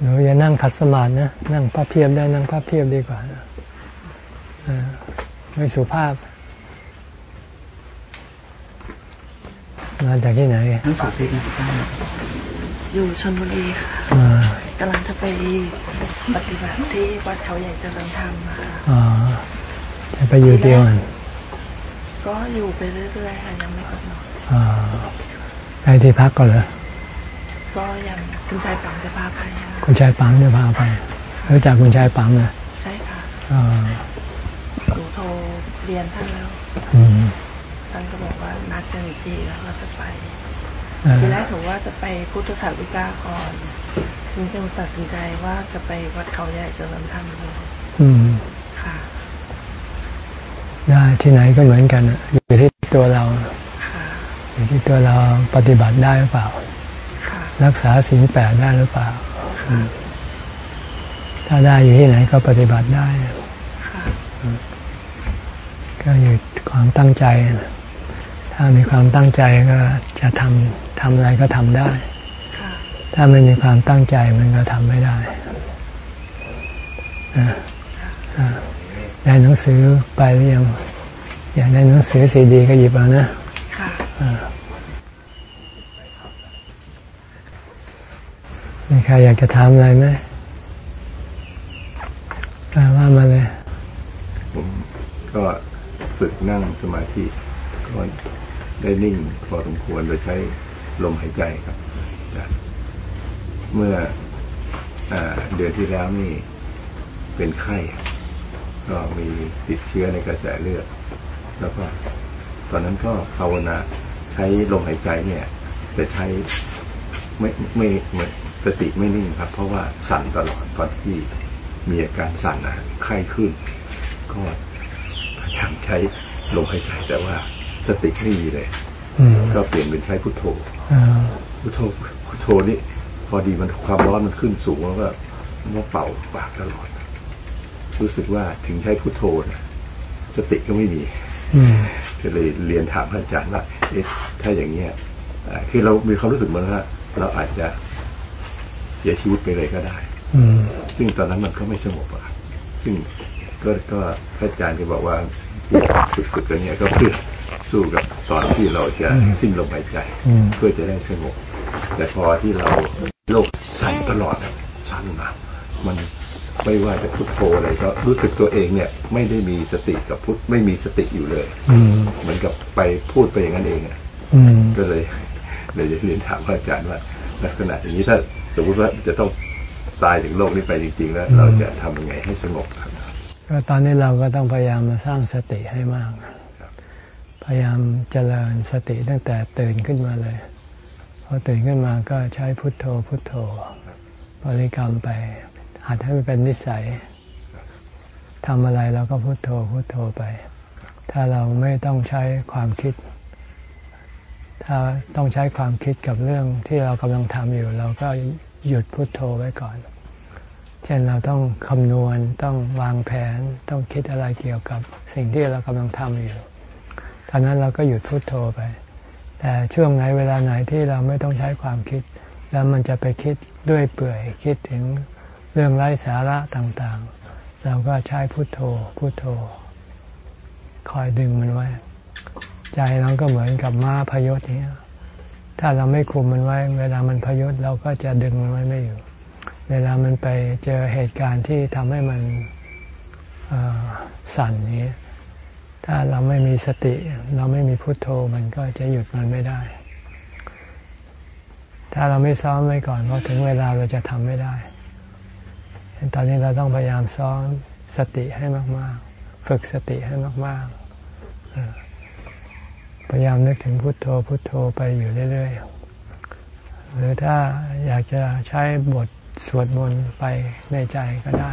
หนูอย่านั่งขัดสมาธินะนั่งพับเพียบได้นั่งพับเพียบดีกว่านะไม่สุภาพ มาจากที่ไหนนั่งสุภาพนะอยู่ชนบุรีค่ะกำลังจะไปปฏิบัติที่วัดเขาใหญ่เจริญธรรมค่ะอ๋อจะไปอยู่เดียวกันก็อยู่ไปเรื่อยๆค่ะยังไม่กำหนดอ๋อไปที่พักก็เหรอก็ยัง คุณชายปังจะพาไปคุณชายปังจะพาไปรู้จักคุณชายปังเลยใช่ค่ะอ๋อหนูโทรเรียนท่านแล้วท่านก็บอกว่านัดกันอีกทีแล้วเราจะไปทีแรกผมว่าจะไปพุทธศาสนิกาก่อนจึงจึงตัดสินใจว่าจะไปวัดเขาใหญ่เจริญธรรมเลยอืมค่ะ ได้ที่ไหนก็เหมือนกันอยู่ที่ตัวเราอยู่ที่ตัวเราปฏิบัติได้หรือเปล่า รักษาสิ่งแปดได้หรือเปล่า ถ้าได้อยู่ที่ไหนก็ปฏิบัติได้ ก็อยู่ความตั้งใจ ถ้ามีความตั้งใจก็จะทำทำอะไรก็ทำได้ ถ้าไม่มีความตั้งใจมันก็ทำไม่ได้ได้หนังสือไปหรือยังอยากได้หนังสือสีดีก็หยิบเอานะ มีใครอยากจะถามอะไรไหมว่ามาเลย ผมก็ฝึกนั่งสมาธิก็ได้นิ่งพอสมควรโดยใช้ลมหายใจครับ เมื่ออเดือนที่แล้วนี่เป็นไข้ ก็มีติดเชื้อในกระแสเลือด แล้วก็ตอนนั้นก็ภาวนาใช้ลมหายใจเนี่ยแต่ใช้ไม่ไม่ไม่ สติไม่นิ่งครับ เพราะว่าสั่นตลอดตอนที่มีอาการสั่นนะไข้ขึ้น ก็พยายามใช้ลมหายใจแต่ว่าสติไม่มีเลยก็เปลี่ยนเป็นใช้พุทโธพุทโธพุทโธนี่พอดีมันความร้อนมันขึ้นสูงแล้วก็มันเป่าปากตลอด รู้สึกว่าถึงใช้พุทโธนะสติก็ไม่มีก็เลยเรียนถามอาจารย์ว่าเอ๊ะถ้าอย่างเงี้ยคือเรามีความรู้สึกเหมือนว่าเราอาจจะเสียชีวิตไปเลยก็ได้อืซึ่งตอนนั้นมันก็ไม่สงบอะซึ่งก็ก็อาจารย์ก็บอกว่าที่ฝึกๆกันเนี่ยก็เพื่อสู้กับตอนที่เราจะสิ้นลมหายใจเพื่อจะได้สงบ แต่พอที่เราโลกสั่นตลอดสั่นมามันไม่ว่าจะพุทโธอะไรก็รู้สึกตัวเองเนี่ย ไม่ได้มีสติกับพุทไม่มีสติอยู่เลย อืเหมือนกับไปพูดไปอย่างนั้นเองอะก็เลยเลยจะเรียนถามอาจารย์ว่า ลักษณะอย่างนี้ถ้า สมมติว่าจะต้องตายถึงโลกนี้ไปจริงๆแล้วเราจะทำยังไงให้สงบครับก็ตอนนี้เราก็ต้องพยายามมาสร้างสติให้มาก พยายามเจริญสติตั้งแต่ตื่นขึ้นมาเลยพอตื่นขึ้นมาก็ใช้พุทโธพุทโธบริกรรมไป หัดให้มันเป็นนิสัยทำอะไรเราก็พุทโธพุทโธไป ถ้าเราไม่ต้องใช้ความคิด ถ้าต้องใช้ความคิดกับเรื่องที่เรากำลังทำอยู่ เราก็ หยุดพุทโธไว้ก่อน เช่นเราต้องคำนวณต้องวางแผนต้องคิดอะไรเกี่ยวกับสิ่งที่เรากำลังทำอยู่ตอนนั้นเราก็หยุดพุดโทโธไป แต่ช่วงไหนเวลาไหนที่เราไม่ต้องใช้ความคิด แล้วมันจะไปคิดด้วยเปื่อยคิดถึงเรื่องไร้สาระต่างๆ เราก็ใช้พุโทโธพุโทโธ คอยดึงมันไว้ ใจเราก็เหมือนกับม้าพยศเนี้ ถ้าเราไม่คุมมันไว้ เวลามันพยศเราก็จะดึงมันไว้ไม่อยู่ เวลามันไปเจอเหตุการณ์ที่ทำให้มันสั่นนี้ ถ้าเราไม่มีสติ เราไม่มีพุทโธมันก็จะหยุดมันไม่ได้ ถ้าเราไม่ซ้อมไว้ก่อนพอถึงเวลาเราจะทำไม่ได้ ตอนนี้เราต้องพยายามซ้อมสติให้มาก ๆ ฝึกสติให้มาก ๆ พยายามนึกถึงพุทโธพุทโธไปอยู่เรื่อยๆ หรือถ้าอยากจะใช้บทสวดมนต์ไปในใจก็ได้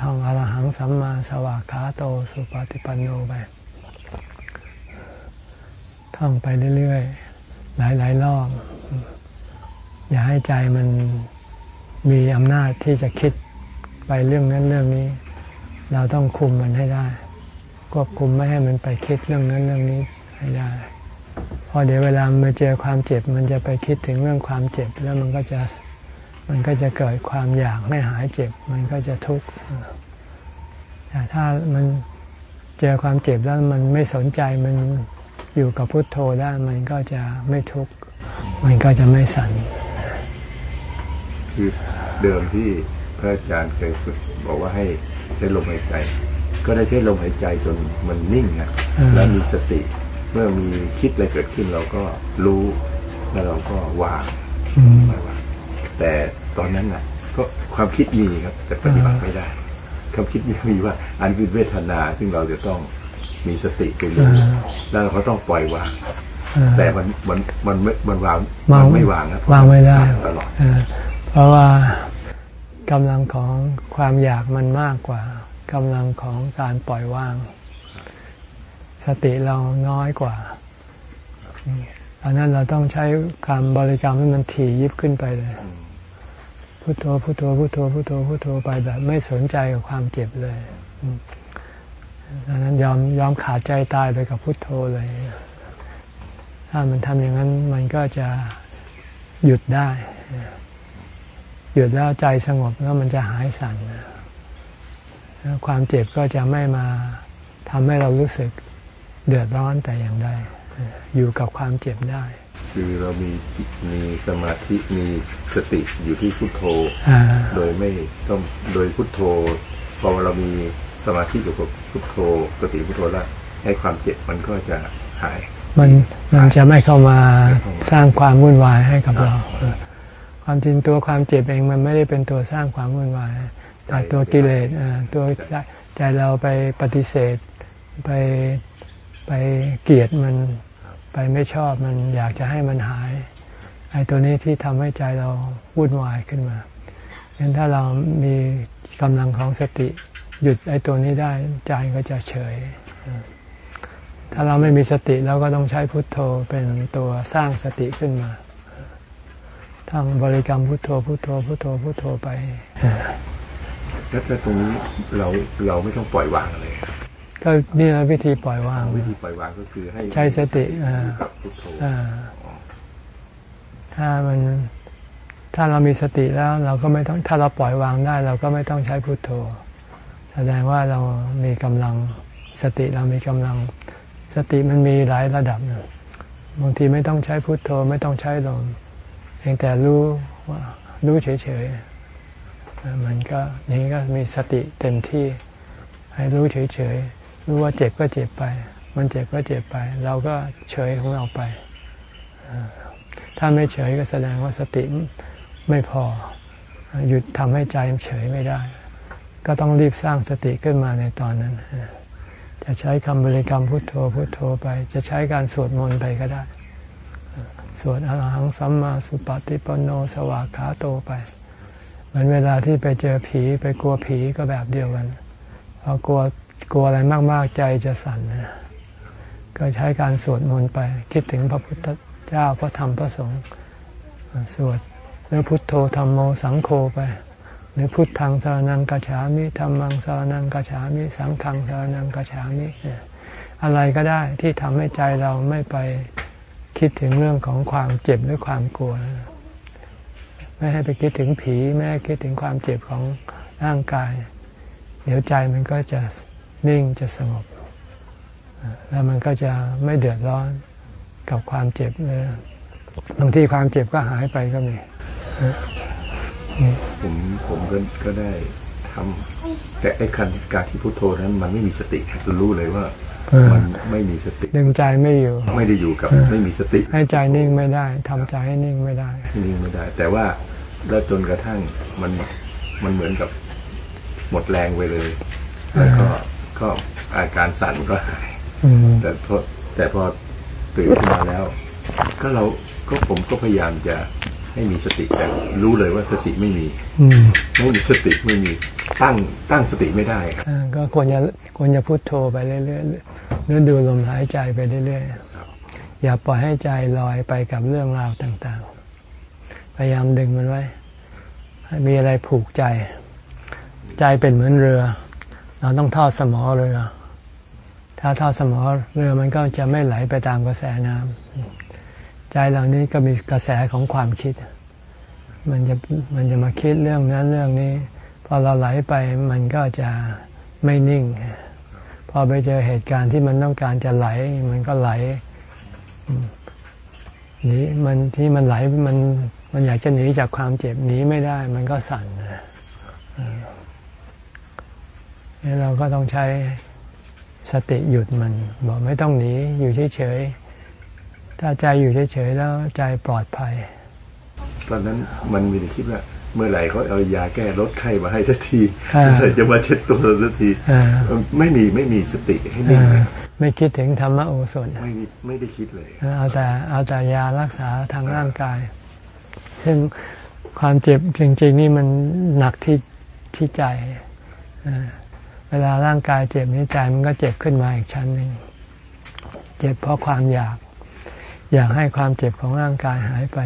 ท่องอรหังสัมมาสวากขาโตสุปฏิปันโนไปท่องไปเรื่อยๆ หลายๆรอบ อย่าให้ใจมันมีอำนาจที่จะคิดไปเรื่องนั้นเรื่องนี้ เราต้องคุมมันให้ได้ ควบคุมไม่ให้มันไปคิดเรื่องนั้นเรื่องนี้ให้ได้พอเดี๋ยวเวลามาเจอความเจ็บ มันจะไปคิดถึงเรื่องความเจ็บ แล้วมันก็จะมันก็จะเกิดความอยากไม่หายเจ็บ มันก็จะทุกข์แต่ถ้ามันเจอความเจ็บแล้วมันไม่สนใจมันอยู่กับพุทโธได้มันก็จะไม่ทุกข์มันก็จะไม่สั่นคือเดิมที่พระอาจารย์เคยบอกว่าให้ใช้ลมหายใจ ก็ได้ใช้ลมหายใจจนมันนิ่งนะแล้วมีสติ เมื่อมีคิดอะไรเกิดขึ้นเราก็รู้แล้วเราก็วางไม่วางแต่ตอนนั้นน่ะก็ความคิดมีครับ แต่ปฏิบัติไม่ได้ความคิดมีว่าอันคือเวทนา ซึ่งเราจะต้องมีสติไปรู้แล้วเราก็ต้องปล่อยวางแต่มันมันมันไม่มันวางมันไม่วางนะวางไม่ได้ตลอดเพราะว่ากำลังของความอยากมันมากกว่า กำลังของการปล่อยวาง สติเราน้อยกว่าอันนั้นเราต้องใช้การบริกรรมให้มันถี่ยิบขึ้นไปเลยพุโทโธพุโทโธพุโทโธพุโทโธพุโทโธไปแบบไม่สนใจกับความเจ็บเลยดังนั้นยอมยอมขาดใจตายไปกับพุโทโธเลย ถ้ามันทำอย่างนั้นมันก็จะหยุดได้ หยุดแล้วใจสงบแล้วมันจะหายสั่น ความเจ็บก็จะไม่มาทำให้เรารู้สึกเดือดร้อนแต่อย่างใดอยู่กับความเจ็บได้ คือเรามีมีสมาธิมีสติอยู่ที่พุทโธโดยไม่ต้องโดยพุทโธพอเรามีสมาธิอยู่กับพุทโธสติพุทโธแล้วให้ความเจ็บมันก็จะหาย มันมันจะไม่เข้ามาสร้างความวุ่นวายให้กับเรา ความจริงตัวความเจ็บเองมันไม่ได้เป็นตัวสร้างความวุ่นวาย แต่ตัวกิเลสตัวใจเราไปปฏิเสธไปไปเกลียดมันไปไม่ชอบมันอยากจะให้มันหายไอ้ตัวนี้ที่ทำให้ใจเราวุ่นวายขึ้นมาเห็นถ้าเรามีกำลังของสติ หยุดไอ้ตัวนี้ได้ใจก็จะเฉย ถ้าเราไม่มีสติเราก็ต้องใช้พุทโธเป็นตัวสร้างสติขึ้นมาทำบริกรรมพุทโธพุทโธพุทโธพุทโธไป แล้วตรงนี้เราเราไม่ต้องปล่อยวางเลยก็นี่แหละวิธีปล่อยวาง วิธีปล่อยวางก็คือให้ใช้สติถ้ามันถ้าเรามีสติแล้วเราก็ไม่ต้องถ้าเราปล่อยวางได้ เราก็ไม่ต้องใช้พุทโธ แสดงว่าเรามีกำลังสติเรามีกำลัง สติมันมีหลายระดับบางทีไม่ต้องใช้พุทโธ ไม่ต้องใช้ลมพียงแต่รู้ว่ารู้เฉยๆ มันก็อย่างนี้ก็มีสติเต็มที่ ให้รู้เฉยๆรู้ว่าเจ็บก็เจ็บไป มันเจ็บก็เจ็บไป เราก็เฉยของเราไป ถ้าไม่เฉยก็แสดงว่าสติไม่พอ หยุดทำให้ใจเฉยไม่ได้ ก็ต้องรีบสร้างสติขึ้นมาในตอนนั้น จะใช้คำบริกรรมพุทโธพุทโธไป จะใช้การสวดมนต์ไปก็ได้ สวดอรหังสัมมาสุปฏิปโนสวากขาโตไป มือนเวลาที่ไปเจอผีไปกลัวผีก็แบบเดียวกันพอกลัวกลัวอะไรมาก ๆ ใจจะสั่นนะก็ใช้การสวดมนต์ไป คิดถึงพระพุทธเจ้าพระธรรมพระสงฆ์สวดหรือพุทโธธรรมโมสังโฆไป หรือพุทธังสารนังกัจฉามิธรรมังสารนังกัจฉามิ สังฆังสารนังกัจฉามิอะไรก็ได้ที่ทำให้ใจเราไม่ไปคิดถึงเรื่องของความเจ็บหรือความกลัว ไม่ให้ไปคิดถึงผีไม่ให้คิดถึงความเจ็บของร่างกาย เดี๋ยวใจมันก็จะนิ่งจะสงบ แล้วมันก็จะไม่เดือดร้อนกับความเจ็บเลยบางทีความเจ็บก็หายไปก็มีผมผมก็ก็ได้ทำแต่ไอ้คันการที่พุโทโธนั้นมันไม่มีสติรู้เลยว่า มันไม่มีสติดึงใจไม่อยู่ ไม่ได้อยู่กับไม่มีสติ ให้ใจนิ่งไม่ได้ทำใจให้นิ่งไม่ได้ นิ่งไม่ได้ แต่ว่าแล้วจนกระทั่งมันมันเหมือนกับหมดแรงไปเลย แล้วก็ก็อาการสั่นก็หายแต่พอแต่พอตื่นขึ้นมาแล้ว ก็เราก็ผมก็พยายามจะ ให้มีสติแต่รู้เลยว่าสติไม่มีไม่มีสติไม่มีตั้งตั้งสติไม่ได้ก็ควรจะควรจะพุโทโธไปเรื่อยๆหรือดูลมหายใจไปเรื่อยๆอย่าปล่อยให้ใจลอยไปกับเรื่องราวต่างๆ พยายามดึงมันไว้มีอะไรผูกใจ ใจเป็นเหมือนเรือ เราต้องทอดสมอเรือ ถ้าทอดสมอเรือมันก็จะไม่ไหลไปตามกระแสน้ำ ใจเหล่านี้ก็มีกระแสของความคิด มันจะมันจะมาคิดเรื่องนั้นเรื่องนี้ พอเราไหลไปมันก็จะไม่นิ่ง พอไปเจอเหตุการณ์ที่มันต้องการจะไหล มันก็ไหลหนีมันที่มันไหลมันมันอยากจะหนีจากความเจ็บหนีไม่ได้ มันก็สั่นนี่เราก็ต้องใช้สติหยุดมัน บอกไม่ต้องหนีอยู่เฉยๆ ถ้าใจอยู่เฉยๆแล้วใจปลอดภัย ตอนนั้นมันมีแต่คิดว่าเมื่อไหร่เขาเอายาแก้ลดไข้มาให้ทันทีเมื่อไหร่จะมาเช็ดตัวทันทีไม่มีไม่มีสติให้นิ่งไม่คิดถึงธรรมโอสถไม่มีไม่ได้คิดเลยเอาแต่เอาแต่ยารักษาทางร่างกาย ซึ่งความเจ็บจริง ๆ นี่มันหนักที่ที่ใจเวลาร่างกายเจ็บนี่ใจมันก็เจ็บขึ้นมาอีกชั้นหนึ่งเจ็บเพราะความอยาก อยากให้ความเจ็บของร่างกายหายไป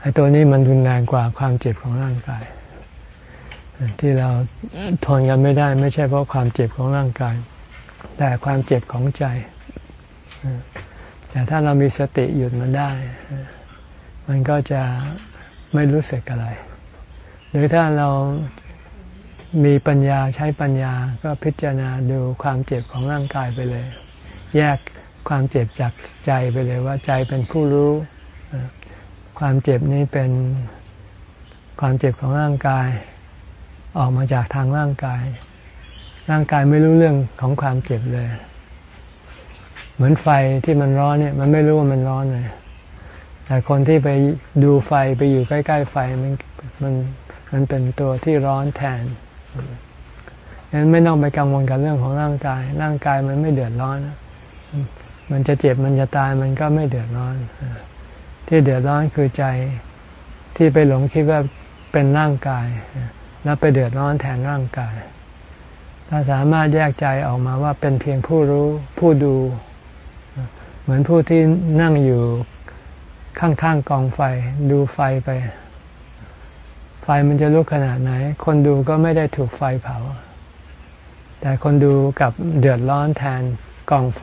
ไอ้ตัวนี้มันรุนแรงกว่าความเจ็บของร่างกาย ที่เราทนกันไม่ได้ ไม่ใช่เพราะความเจ็บของร่างกาย แต่ความเจ็บของใจแต่ถ้าเรามีสติหยุดมันได้ มันก็จะไม่รู้สึกอะไร หรือถ้าเรามีปัญญาใช้ปัญญาก็พิจารณาดูความเจ็บของร่างกายไปเลย แยก ความเจ็บจากใจไปเลยว่าใจเป็นผู้รู้ ความเจ็บนี้เป็นความเจ็บของร่างกาย ออกมาจากทางร่างกาย ร่างกายไม่รู้เรื่องของความเจ็บเลย เหมือนไฟที่มันร้อนเนี่ย มันไม่รู้ว่ามันร้อนเลยแต่คนที่ไปดูไฟไปอยู่ใกล้ ๆ ไฟมันมันมันเป็นตัวที่ร้อนแทนฉะนั้นไม่ต้องไปกังวลกับเรื่องของร่างกาย ร่างกายมันไม่เดือดร้อน มันจะเจ็บมันจะตายมันก็ไม่เดือดร้อน ที่เดือดร้อนคือใจที่ไปหลงคิดว่าเป็นร่างกาย แล้วไปเดือดร้อนแทนร่างกาย ถ้าสามารถแยกใจออกมาว่าเป็นเพียงผู้รู้ผู้ดู เหมือนผู้ที่นั่งอยู่ข้างๆกองไฟ ดูไฟไป ไฟมันจะลุกขนาดไหน คนดูก็ไม่ได้ถูกไฟเผา แต่คนดูกับเดือดร้อนแทนกองไฟ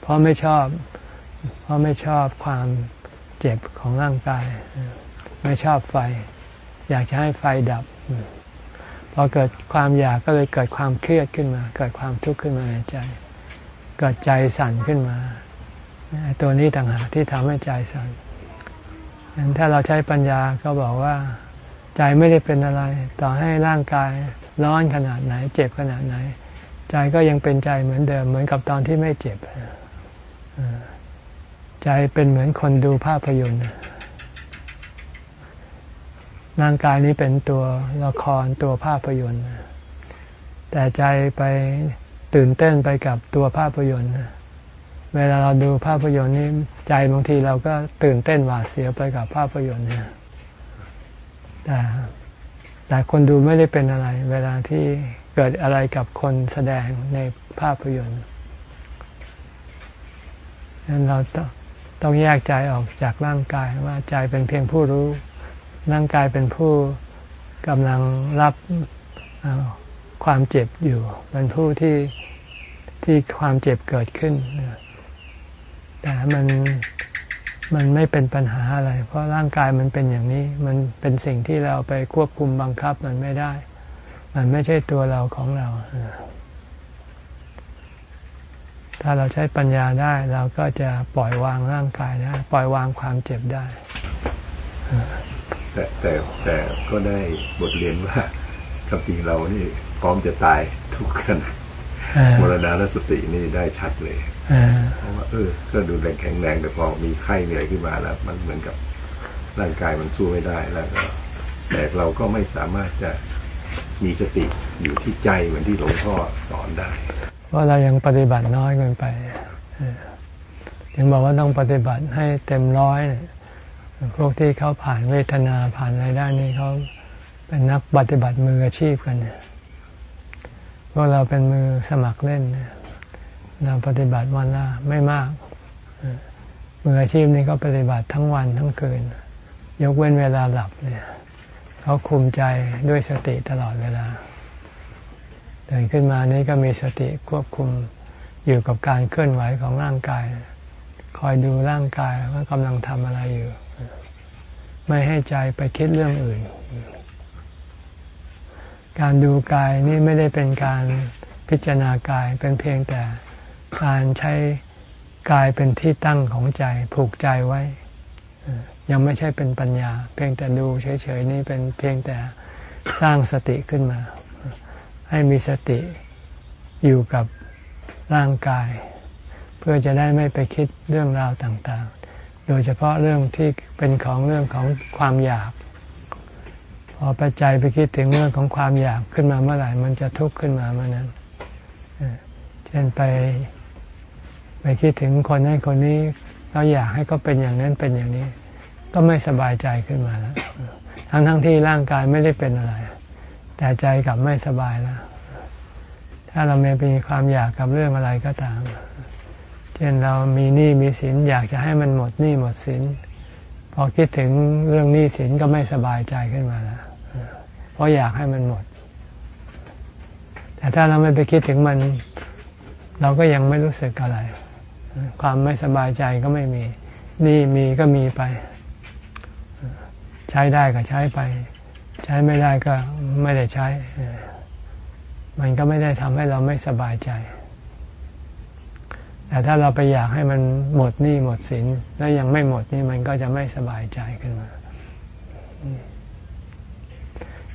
เพราะไม่ชอบ เพราะไม่ชอบความเจ็บของร่างกาย ไม่ชอบไฟ อยากจะให้ไฟดับ พอเกิดความอยากก็เลยเกิดความเครียดขึ้นมา เกิดความทุกข์ขึ้นมาในใจ เกิดใจสั่นขึ้นมา ตัวนี้ต่างหากที่ทำให้ใจสั่นถ้าเราใช้ปัญญาก็บอกว่าใจไม่ได้เป็นอะไร ต่อให้ร่างกายร้อนขนาดไหน เจ็บขนาดไหน ใจก็ยังเป็นใจเหมือนเดิม เหมือนกับตอนที่ไม่เจ็บใจเป็นเหมือนคนดูภาพยนตร์ร่างกายนี้เป็นตัวละครตัวภาพยนตร์แต่ใจไปตื่นเต้นไปกับตัวภาพยนตร์เวลาเราดูภาพยนตร์นี้ใจบางทีเราก็ตื่นเต้นหวาดเสียวไปกับภาพยนตร์เนี่ยแต่ แต่คนดูไม่ได้เป็นอะไร เวลาที่เกิดอะไรกับคนแสดงในภาพยนตร์นั้นเราต้องแยกใจออกจากร่างกายว่าใจเป็นเพียงผู้รู้ ร่างกายเป็นผู้กำลังรับความเจ็บอยู่ เป็นผู้ที่ที่ความเจ็บเกิดขึ้นแต่มัน มันไม่เป็นปัญหาอะไร เพราะร่างกายมันเป็นอย่างนี้ มันเป็นสิ่งที่เราไปควบคุมบังคับมันไม่ได้ มันไม่ใช่ตัวเราของเรา ถ้าเราใช้ปัญญาได้ เราก็จะปล่อยวางร่างกายได้ ปล่อยวางความเจ็บได้ แต่แต่แต่ก็ได้บทเรียนว่ากับจริงเรานี่พร้อมจะตายทุกขณะ มรณะและสตินี่ได้ชัดเลยเพราะว่าเออ ก็ดูแรงแข็งแรงแต่พอมีไข้เหนื่อยขึ้นมาแล้ว มันเหมือนกับร่างกายมันสู้ไม่ได้แล้วก็แต่เราก็ไม่สามารถจะมีสติอยู่ที่ใจเหมือนที่หลวงพ่อสอนได้ เพราะเรายังปฏิบัติน้อยเกินไปยังบอกว่าต้องปฏิบัติให้เต็มร้อยพวกที่เขาผ่านเวทนาผ่านอะไรได้นี่เขาเป็นนักปฏิบัติมืออาชีพกันเนี่ย พวกเราเป็นมือสมัครเล่น เราปฏิบัติวันละไม่มาก มืออาชีพนี้ก็ปฏิบัติทั้งวันทั้งคืน ยกเว้นเวลาหลับเนี่ยเขาคุมใจด้วยสติตลอดเวลาตื่นขึ้นมานี้ก็มีสติควบคุมอยู่กับการเคลื่อนไหวของร่างกาย คอยดูร่างกายว่ากำลังทำอะไรอยู่ ไม่ให้ใจไปคิดเรื่องอื่น การดูกายนี่ไม่ได้เป็นการพิจารณากายเป็นเพียงแต่การใช้กายเป็นที่ตั้งของใจผูกใจไว้ ยังไม่ใช่เป็นปัญญา เพียงแต่ดูเฉยๆนี่เป็นเพียงแต่สร้างสติขึ้นมา ให้มีสติอยู่กับร่างกาย เพื่อจะได้ไม่ไปคิดเรื่องราวต่างๆ โดยเฉพาะเรื่องที่เป็นของเรื่องของความอยาก พอไปใจไปคิดถึงเรื่องของความอยากขึ้นมาเมื่อไหร่ มันจะทุกข์ขึ้นมาเมื่อนั้นเช่นไป ไปคิดถึงคนนั้นคนนี้เราอยากให้เขาเป็นอย่างนั้นเป็นอย่างนี้ ก็ไม่สบายใจขึ้นมาแล้วทั้งทั้งที่ร่างกายไม่ได้เป็นอะไร แต่ใจกลับไม่สบายแล้ว ถ้าเราไม่มีความอยากกับเรื่องอะไรก็ตาม เช่นเรามีหนี้มีสินอยากจะให้มันหมดหนี้หมดสินพอคิดถึงเรื่องหนี้สินก็ไม่สบายใจขึ้นมาแล้ว ราะอยากให้มันหมด แต่ถ้าเราไม่ไปคิดถึงมัน เราก็ยังไม่รู้สึกอะไร ความไม่สบายใจก็ไม่มีหนี้มีก็มีไป ใช้ได้ก็ใช้ไป ใช้ไม่ได้ก็ไม่ได้ใช้ มันก็ไม่ได้ทำให้เราไม่สบายใจแต่ถ้าเราไปอยากให้มันหมดหนี้หมดสินแล้วยังไม่หมดนี่มันก็จะไม่สบายใจขึ้นมา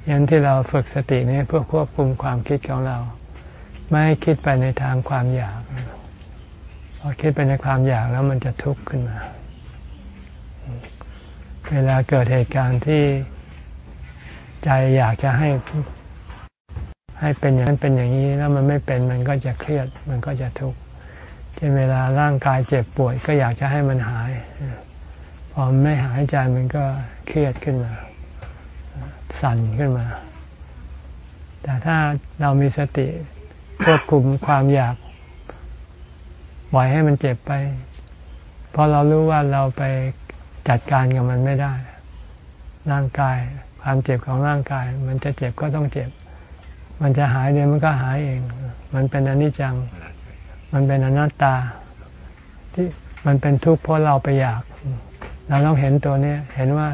ยันที่เราฝึกสตินี้เพื่อควบคุมความคิดของเรา ไม่ให้คิดไปในทางความอยากพอคิดไปในความอยากแล้วมันจะทุกข์ขึ้นมา เวลาเกิดเหตุการณ์ที่ใจอยากจะให้ให้เป็นอย่างนั้นเป็นอย่างนี้แล้วมันไม่เป็นมันก็จะเครียดมันก็จะทุกข์เช่นเวลาร่างกายเจ็บป่วยก็อยากจะให้มันหาย พอไม่หายใจมันก็เครียดขึ้นมา สั่นขึ้นมา แต่ถ้าเรามีสติควบคุมความอยากปล่อยให้มันเจ็บไป เพอเรารู้ว่าเราไปจัดการกับมันไม่ได้ ร่างกาย ความเจ็บของร่างกาย มันจะเจ็บก็ต้องเจ็บ มันจะหายเดี๋ยวมันก็หายเอง มันเป็นอนิจจัง มันเป็นอนัตตา ที่มันเป็นทุกข์เพราะเราไปอยาก เราต้องเห็นตัวนี้เห็นว่า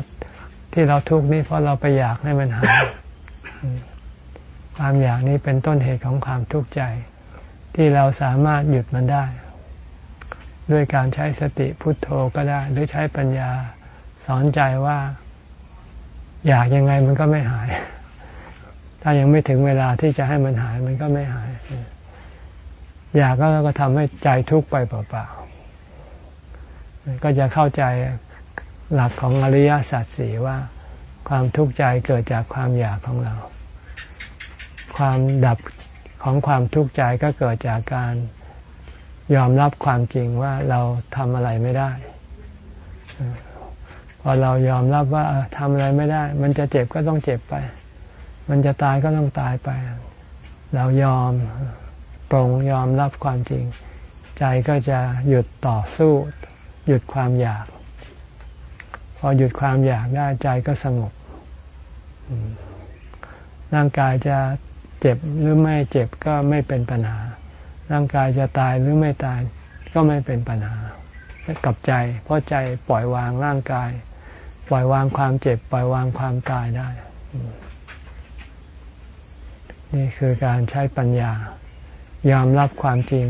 ที่เราทุกข์นี่เพราะเราไปอยากให้มันหายความอยากนี้เป็นต้นเหตุของความทุกข์ใจ ที่เราสามารถหยุดมันได้ ด้วยการใช้สติพุทโธก็ได้ หรือใช้ปัญญาสอนใจว่า อยากยังไงมันก็ไม่หาย ถ้ายังไม่ถึงเวลาที่จะให้มันหายมันก็ไม่หาย อยากก็ก็ทำให้ใจทุกข์ไปเปล่าๆก็จะเข้าใจ หลักของอริยสัจสี่ว่า ความทุกข์ใจเกิดจากความอยากของเรา ความดับของความทุกข์ใจก็เกิดจากการยอมรับความจริงว่าเราทำอะไรไม่ได้ พอเรายอมรับว่าทำอะไรไม่ได้ มันจะเจ็บก็ต้องเจ็บไป มันจะตายก็ต้องตายไป เรายอมปรงยอมรับความจริง ใจก็จะหยุดต่อสู้ หยุดความอยาก พอหยุดความอยากได้ใจก็สงบ ร่างกายจะเจ็บหรือไม่เจ็บก็ไม่เป็นปัญหา ร่างกายจะตายหรือไม่ตายก็ไม่เป็นปัญหากับใจ เพราะใจปล่อยวางร่างกาย ปล่อยวางความเจ็บ ปล่อยวางความตายได้ นี่คือการใช้ปัญญา ยอมรับความจริง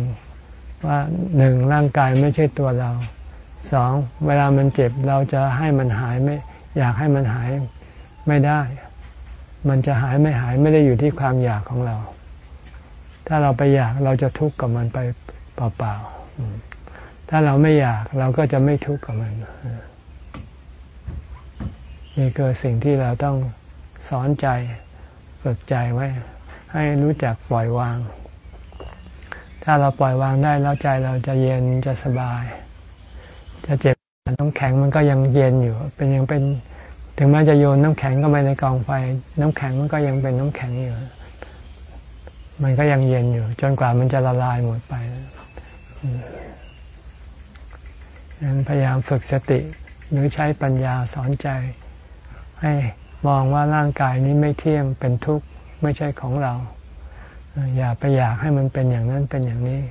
ว่าหนึ่งร่างกายไม่ใช่ตัวเรา สองเวลามันเจ็บเราจะให้มันหายไม่ อยากให้มันหายไม่ได้ มันจะหายไม่หายไม่ได้อยู่ที่ความอยากของเรา ถ้าเราไปอยากเราจะทุกข์กับมันไปเปล่าๆถ้าเราไม่อยากเราก็จะไม่ทุกข์กับมันนี่คือสิ่งที่เราต้องสอนใจฝึกใจไว้ ให้รู้จักปล่อยวาง ถ้าเราปล่อยวางได้แล้วใจเราจะเย็นจะสบาย จะเจ็บน้ำแข็งมันก็ยังเย็นอยู่ เป็นยังเป็น ถึงแม้จะโยนน้ำแข็งเข้าไปในกองไฟ น้ำแข็งมันก็ยังเป็นน้ำแข็งอยู่ มันก็ยังเย็นอยู่ จนกว่ามันจะละลายหมดไปดังนั้นพยายามฝึกสติหรือใช้ปัญญาสอนใจ ให้มองว่าร่างกายนี้ไม่เที่ยงเป็นทุกข์ไม่ใช่ของเรา อย่าไปอยากให้มันเป็นอย่างนั้นเป็นอย่างนี้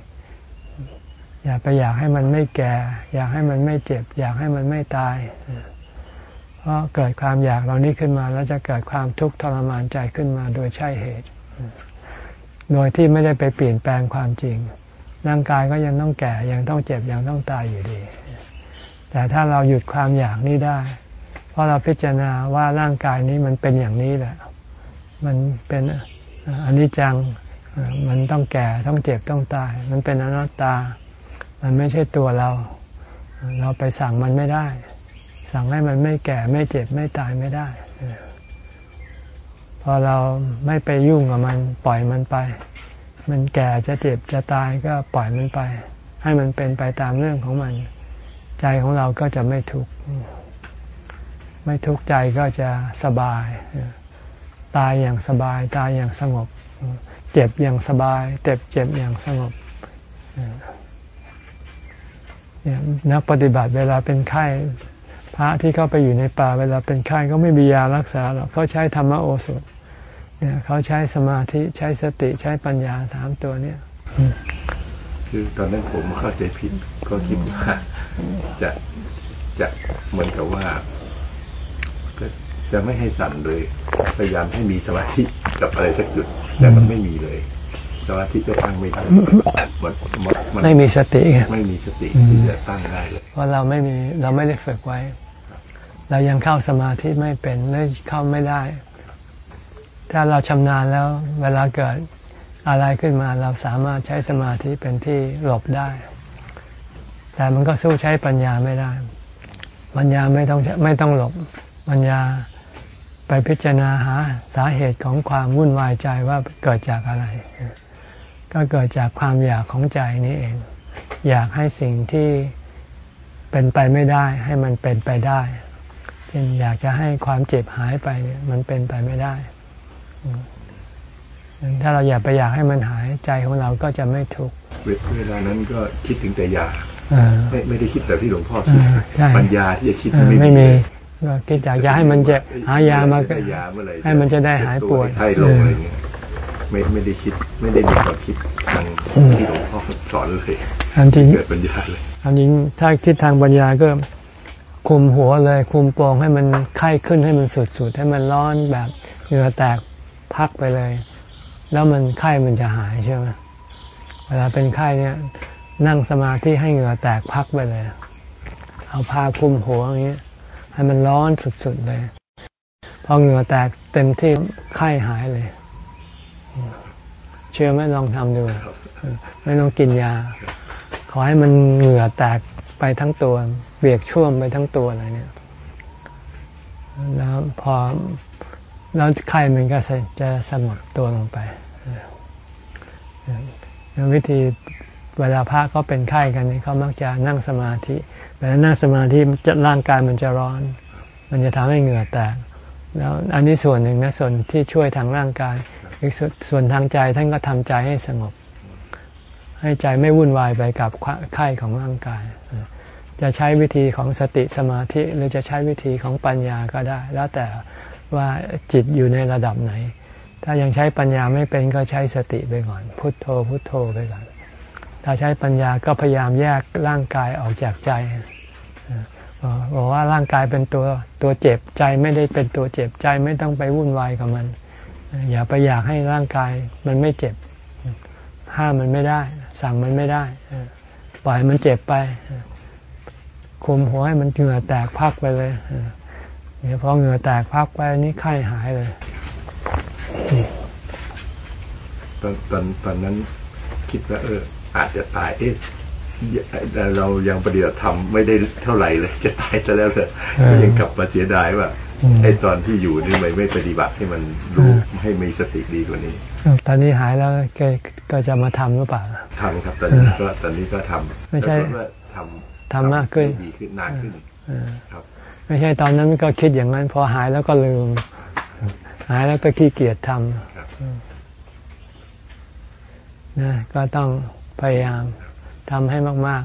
อย่าไปอยากให้มันไม่แก่ อยากให้มันไม่เจ็บ อยากให้มันไม่ตาย เพราะเกิดความอยากเรานี้ขึ้นมา แล้วจะเกิดความทุกข์ทรมานใจขึ้นมาโดยใช่เหตุ โดยที่ไม่ได้ไปเปลี่ยนแปลงความจริง ร่างกายก็ยังต้องแก่ ยังต้องเจ็บ ยังต้องตายอยู่ดี แต่ถ้าเราหยุดความอยากนี้ได้ เพราะเราพิจารณาว่าร่างกายนี้มันเป็นอย่างนี้แหละ มันเป็นอนิจจัง มันต้องแก่ ต้องเจ็บ ต้องตาย มันเป็นอนัตตา มันไม่ใช่ตัวเรา เราไปสั่งมันไม่ได้ สั่งให้มันไม่แก่ไม่เจ็บไม่ตายไม่ได้ พอเราไม่ไปยุ่งกับมัน ปล่อยมันไป มันแก่จะเจ็บจะตายก็ปล่อยมันไป ให้มันเป็นไปตามเรื่องของมัน ใจของเราก็จะไม่ทุกข์ไม่ทุกข์ใจก็จะสบาย ตายอย่างสบาย ตายอย่างสงบ เจ็บอย่างสบายเจ็บเจ็บอย่างสงบ นักปฏิบัติเวลาเป็นไข้พระที่เข้าไปอยู่ในป่าเวลาเป็นไข้ก็ไม่มียารักษาหรอกเขาใช้ธรรมโอสถเนี่ยเขาใช้สมาธิใช้สติใช้ปัญญาสามตัวเนี่ย คือตอนนั้นผมเข้าใจผิดก็คิดว่าจะจะเหมือนกับว่าจะไม่ให้สั่นเลย พยายามให้มีสมาธิกับอะไรสักจุดแต่มันไม่มีเลย สมาธิก็ตั้งไม่ได้มันไม่มีสติไม่มีสติที่จะตั้งได้เลยเพราะเราไม่มีเราไม่ได้ฝึกไว้ เรายังเข้าสมาธิไม่เป็นเลยเข้าไม่ได้ ถ้าเราชำนาญแล้ว เวลาเกิดอะไรขึ้นมาเราสามารถใช้สมาธิเป็นที่หลบได้ แต่มันก็สู้ใช้ปัญญาไม่ได้ ปัญญาไม่ต้องไม่ต้องหลบปัญญาไปพิจารณาหาสาเหตุของความวุ่นวายใจว่าเกิดจากอะไร ก็เกิดจากความอยากของใจนี้เอง อยากให้สิ่งที่เป็นไปไม่ได้ ให้มันเป็นไปได้เช่นอยากจะให้ความเจ็บหายไปมันเป็นไปไม่ได้ถ้าเราอยากไปอยากให้มันหายใจของเราก็จะไม่ทุกข์เวลานั้นก็คิดถึงแต่ยาไม่ไม่ได้คิดแต่ที่หลวงพ่อคิดปัญญาที่จะคิดไม่มีก็คิดอยากจะให้มันจะหายามาให้มันจะได้หายปวดไข้ลงอะไรเงี้ย ไม่ไม่ได้คิด ไม่ได้มีความคิดทางที่หลวงพ่อสอนเลยจริงเกิดปัญญาเลยจริงถ้าคิดทางปัญญาก็คุมหัวเลย คุมโปองให้มันไข้ขึ้นให้มันสุดๆให้มันร้อนแบบเหงื่อแตกพักไปเลย แล้วมันไข้มันจะหายใช่ไหมเวลาเป็นไข้เนี่ย นั่งสมาธิให้เหงื่อแตกพักไปเลย เอาผ้าคลุมหัวอย่างนี้ให้มันร้อนสุดๆเลย พอเหงื่อแตกเต็มที่ไข้หายเลย เชื่อไหมลองทำดู ไม่ต้องกินยา ขอให้มันเหงื่อแตกไปทั้งตัว เบียกช่วมไปทั้งตัวอะไรเนี่ย แล้วพอแล้วไข้มันก็จะสงบตัวลงไปวิธีเวลาพระเขาเป็นไข้กันนี่เขามักจะนั่งสมาธิเวลานั่งสมาธิจะร่างกายมันจะร้อน มันจะทำให้เหงื่อแตก แล้วอันนี้ส่วนหนึ่งนะส่วนที่ช่วยทางร่างกาย อีกส่วนทางใจท่านก็ทำใจให้สงบ ให้ใจไม่วุ่นวายไปกับไข้ของร่างกาย จะใช้วิธีของสติสมาธิหรือจะใช้วิธีของปัญญาก็ได้ แล้วแต่ว่าจิตอยู่ในระดับไหน ถ้ายังใช้ปัญญาไม่เป็นก็ใช้สติไปก่อน พุทโธพุทโธไปก่อนถ้าใช้ปัญญาก็พยายามแยกร่างกายออกจากใจบอกว่าร่างกายเป็นตัวตัวเจ็บใจไม่ได้เป็นตัวเจ็บใจไม่ต้องไปวุ่นวายกับมัน อย่าไปอยากให้ร่างกายมันไม่เจ็บ ห้ามมันไม่ได้ สั่งมันไม่ได้ปล่อยมันเจ็บไปคุมหัวให้มันเหงื่อแตกพักไปเลยเดี๋ยวพอเหงื่อแตกพักไปนี่ไข้หายเลยตอนตอนตอนนั้นคิดว่าเออ อาจจะตายเอ๊ะเรายังปฏิบัติธรรมไม่ได้เท่าไหร่เลย จะตายซะแล้วเลยยังกลับมาเสียดายว่าไอ้ตอนที่อยู่นี่ไม่ไม่ปฏิบัติให้มันรู้ ให้มีสติดีกว่านี้ ตอนนี้หายแล้วแกก็จะมาทำหรือเปล่าทำครับ ตอนนี้ก็ตอนนี้ก็ทำไม่ใช่ทำทำมากขึ้นดีขึ้นนานขึ้นครับ ไม่ใช่ตอนนั้นก็คิดอย่างนั้น พอหายแล้วก็ลืม หายแล้วก็ขี้เกียจทำนะก็ต้องพยายามทำให้มาก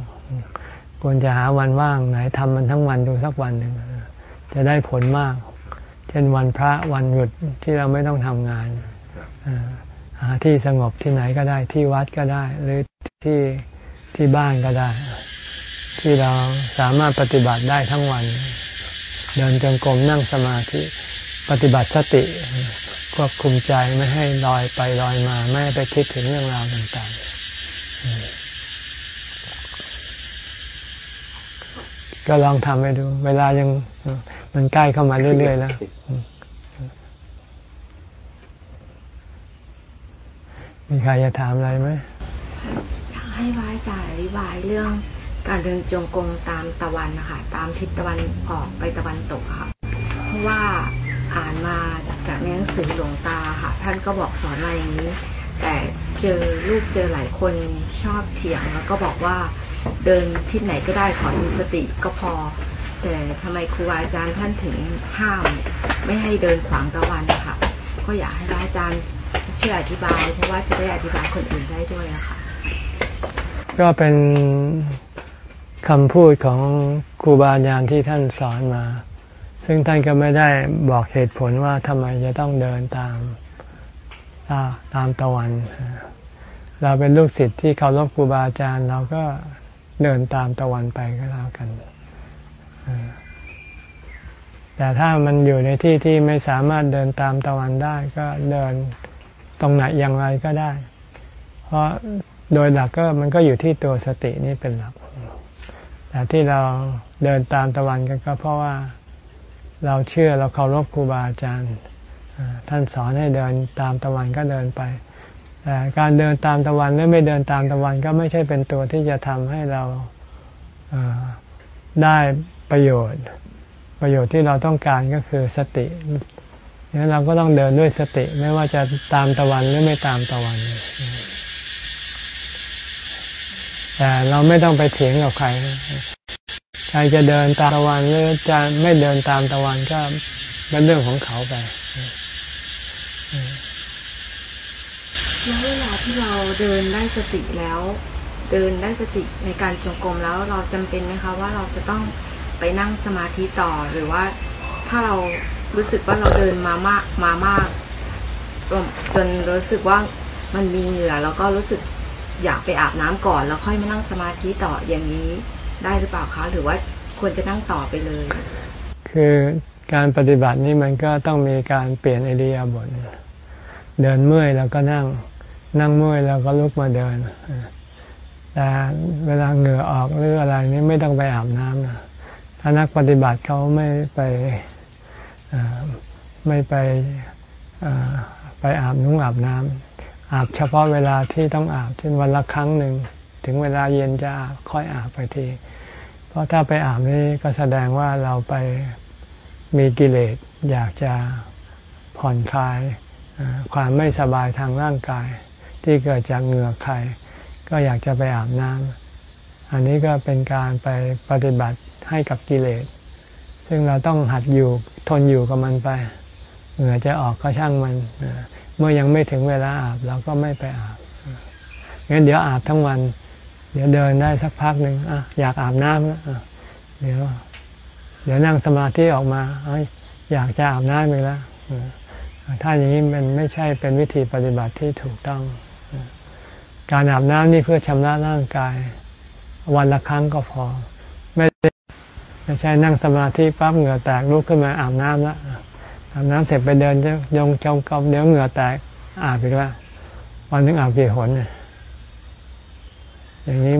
ๆ ควรจะหาวันว่างไหนทำมันทั้งวันดูสักวันหนึ่งจะได้ผลมากเช่นวันพระวันหยุดที่เราไม่ต้องทำงานหาที่สงบที่ไหนก็ได้ที่วัดก็ได้ หรือที่ที่บ้านก็ได้ ที่เราสามารถปฏิบัติได้ทั้งวัน เดินจงกรมนั่งสมาธิปฏิบัติสติควบคุมใจไม่ให้ลอยไปลอยมา ไม่ให้ไปคิดถึงเรื่องราวต่างๆ ก็ลองทำไปดู เวลายัง มันใกล้เข้ามาเรื่อยๆแล้ว มีใครจะถามอะไรไหมอยากให้วายจ่ายอธิบายเรื่องการเดินจงกรมตามตะวันนะคะตามทิศตะวันออกไปตะวันตกค่ะ เพราะว่าอ่านมาจากในหนังสือหลวงตาค่ะ ท่านก็บอกสอนมาอย่างนี้ แต่เจอลูกเจอหลายคนชอบเถียงแล้วก็บอกว่าเดินทิศไหนก็ได้ขอมีสติก็พอ แต่ทำไมครูอาจารย์ท่านถึงห้ามไม่ให้เดินขวางตะวันนะคะก็อยากให้อาจารย์ช่วยอธิบายเพราะว่าจะได้อธิบายคนอื่นได้ด้วยอะค่ะก็เป็นคำพูดของครูบาอาจารย์ที่ท่านสอนมา ซึ่งท่านก็ไม่ได้บอกเหตุผลว่าทำไมจะต้องเดินตามตามตะวัน เราเป็นลูกศิษย์ที่เคารพครูบาอาจารย์ เราก็เดินตามตะวันไปก็แล้วกัน แต่ถ้ามันอยู่ในที่ที่ไม่สามารถเดินตามตะวันได้ ก็เดินตรงไหนอย่างไรก็ได้ เพราะโดยหลักก็มันก็อยู่ที่ตัวสตินี่เป็นหลัก แต่ที่เราเดินตามตะวันกันก็เพราะว่าเราเชื่อเราเคารพครูบาอาจารย์ ท่านสอนให้เดินตามตะวันก็เดินไปแต่การเดินตามตะวันหรือไม่เดินตามตะวันก็ไม่ใช่เป็นตัวที่จะทำให้เรา ได้ประโยชน์ ประโยชน์ที่เราต้องการก็คือสติงั้นเราก็ต้องเดินด้วยสติไม่ว่าจะตามตะวันหรือไม่ตามตะวัน แต่เราไม่ต้องไปเถียงกับใคร ใครจะเดินตามตะวันหรือจะไม่เดินตามตะวันก็เป็นเรื่องของเขาไปแล้วเวลาที่เราเดินได้สติแล้ว เดินได้สติในการจงกรมแล้วเราจำเป็นไหมคะว่าเราจะต้องไปนั่งสมาธิต่อหรือว่าถ้าเรารู้สึกว่าเราเดินมามากมามากจนรู้สึกว่ามันมีเหงื่อแล้วก็รู้สึกอยากไปอาบน้ำก่อน แล้วค่อยมานั่งสมาธิต่ออย่างนี้ได้หรือเปล่าคะ หรือว่าควรจะนั่งต่อไปเลย คือการปฏิบัตินี้มันก็ต้องมีการเปลี่ยนอิริยบถเดินเมื่อยแล้วก็นั่ง นั่งเมื่อยแล้วก็ลุกมาเดิน แต่เวลาเหงื่อออกหรืออะไรนี้ไม่ต้องไปอาบน้ำนะถ้านักปฏิบัติเขาไม่ไปไม่ไปไปอาบนุ่งอาบน้ำอาบเฉพาะเวลาที่ต้องอาบเช่นวันละครั้งหนึ่งถึงเวลาเย็นจะอาบค่อยอาบไปที เพราะถ้าไปอาบนี่ก็แสดงว่าเราไปมีกิเลสอยากจะผ่อนคลายความไม่สบายทางร่างกาย ที่เกิดจากเหงื่อใคร ก็อยากจะไปอาบน้ำอันนี้ก็เป็นการไปปฏิบัติให้กับกิเลส ซึ่งเราต้องหัดอยู่ทนอยู่กับมันไป เหงื่อจะออกก็ช่างมัน เมื่อยังไม่ถึงเวลาอาบเราก็ไม่ไปอาบงั้นเดี๋ยวอาบทั้งวัน เดี๋ยวเดินได้สักพักหนึ่งออยากอาบน้ำแล้วเดี๋ยว เดี๋ยวนั่งสมาธิออกมาอยากจะอาบน้ำอีกแล้วถ้าอย่างนี้มันไม่ใช่เป็นวิธีปฏิบัติที่ถูกต้อง การอาบน้ำนี่เพื่อชำระร่างกาย วันละครั้งก็พอ ไม่ไม่ใช่นั่งสมาธิปั๊บเหงื่อแตกลุกขึ้นมาอาบน้ำแล้วอาบน้ำเสร็จไปเดินยงจงกรมเดี๋ยวเหงื่อแตกอาบอีกแล้ววันนึงอาบกี่หนอย่างนี้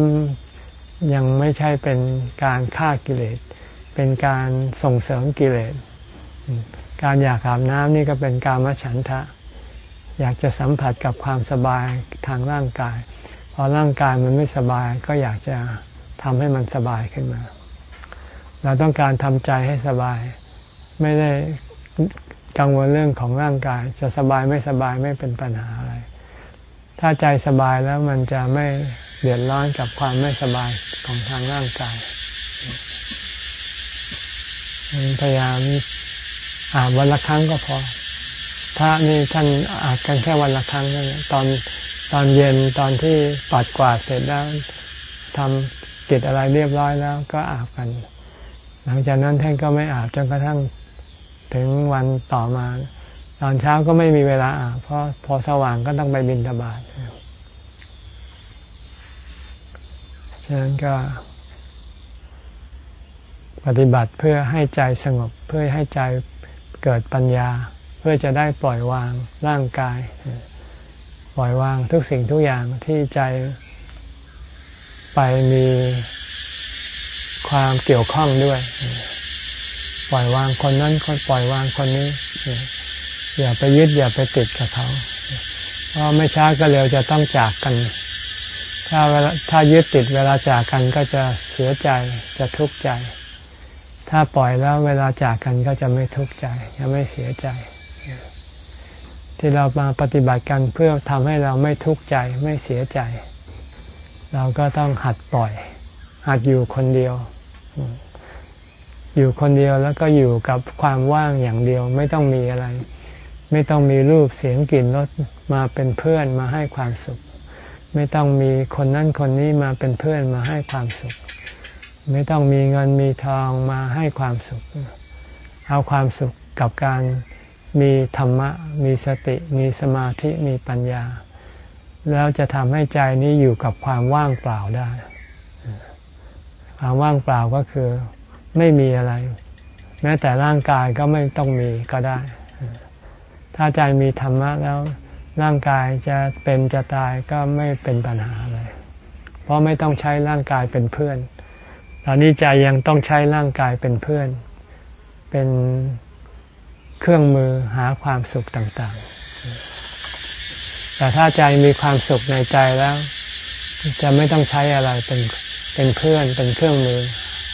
ยังไม่ใช่เป็นการฆ่ากิเลส เป็นการส่งเสริมกิเลส การอยากอาบน้ำนี่ก็เป็นการมฉันทะ อยากจะสัมผัสกับความสบายทางร่างกาย พอร่างกายมันไม่สบายก็อยากจะทำให้มันสบายขึ้นมา เราต้องการทำใจให้สบาย ไม่ได้กังวลเรื่องของร่างกาย จะสบายไม่สบายไม่เป็นปัญหาอะไร ถ้าใจสบายแล้วมันจะไม่เดือดร้อนกับความไม่สบายของทางร่างกายพยายามอาบวันละครั้งก็พอ พระนี่ท่านอาบกันแค่วันละครั้งตอนตอนเย็นตอนที่ปัดกวาดเสร็จแล้วทำกิจอะไรเรียบร้อยแล้วก็อาบกัน หลังจากนั้นท่านก็ไม่อาบจนกระทั่งถึงวันต่อมา ตอนเช้าก็ไม่มีเวลาอาบเพราะพอสว่างก็ต้องไปบินทบาทฉะนั้นก็ ปฏิบัติเพื่อให้ใจสงบเพื่อให้ใจเกิดปัญญา พื่อจะได้ปล่อยวางร่างกาย ปล่อยวางทุกสิ่งทุกอย่างที่ใจไปมีความเกี่ยวข้องด้วย ปล่อยวางคนนั้นคนปล่อยวางคนนี้ อย่าไปยึดอย่าไปติดกับเขา เพราะไม่ช้าก็เร็วจะต้องจากกัน ถ้าเวลาถ้ายึดติดเวลาจากกันก็จะเสียใจจะทุกข์ใจ ถ้าปล่อยแล้วเวลาจากกันก็จะไม่ทุกข์ใจจะไม่เสียใจ ที่เรามาปฏิบัติกันเพื่อทำให้เราไม่ทุกข์ใจไม่เสียใจ เราก็ต้องหัดปล่อย หัดอยู่คนเดียว อยู่คนเดียวแล้วก็อยู่กับความว่างอย่างเดียวไม่ต้องมีอะไร ไม่ต้องมีรูปเสียงกลิ่นรสมาเป็นเพื่อนมาให้ความสุข ไม่ต้องมีคนนั้นคนนี้มาเป็นเพื่อนมาให้ความสุข ไม่ต้องมีเงินมีทองมาให้ความสุข เอาความสุขกับการ มีธรรมะ มีสติ มีสมาธิ มีปัญญา แล้วจะทำให้ใจนี้อยู่กับความว่างเปล่าได้ ความว่างเปล่าก็คือไม่มีอะไร แม้แต่ร่างกายก็ไม่ต้องมีก็ได้ ถ้าใจมีธรรมะแล้วร่างกายจะเป็นจะตายก็ไม่เป็นปัญหาเลยเพราะไม่ต้องใช้ร่างกายเป็นเพื่อน ตอนนี้ใจยังต้องใช้ร่างกายเป็นเพื่อน เป็น เครื่องมือหาความสุขต่างๆ แต่ถ้าใจมีความสุขในใจแล้ว จะไม่ต้องใช้อะไรเป็นเป็นเพื่อนเป็นเครื่องมือ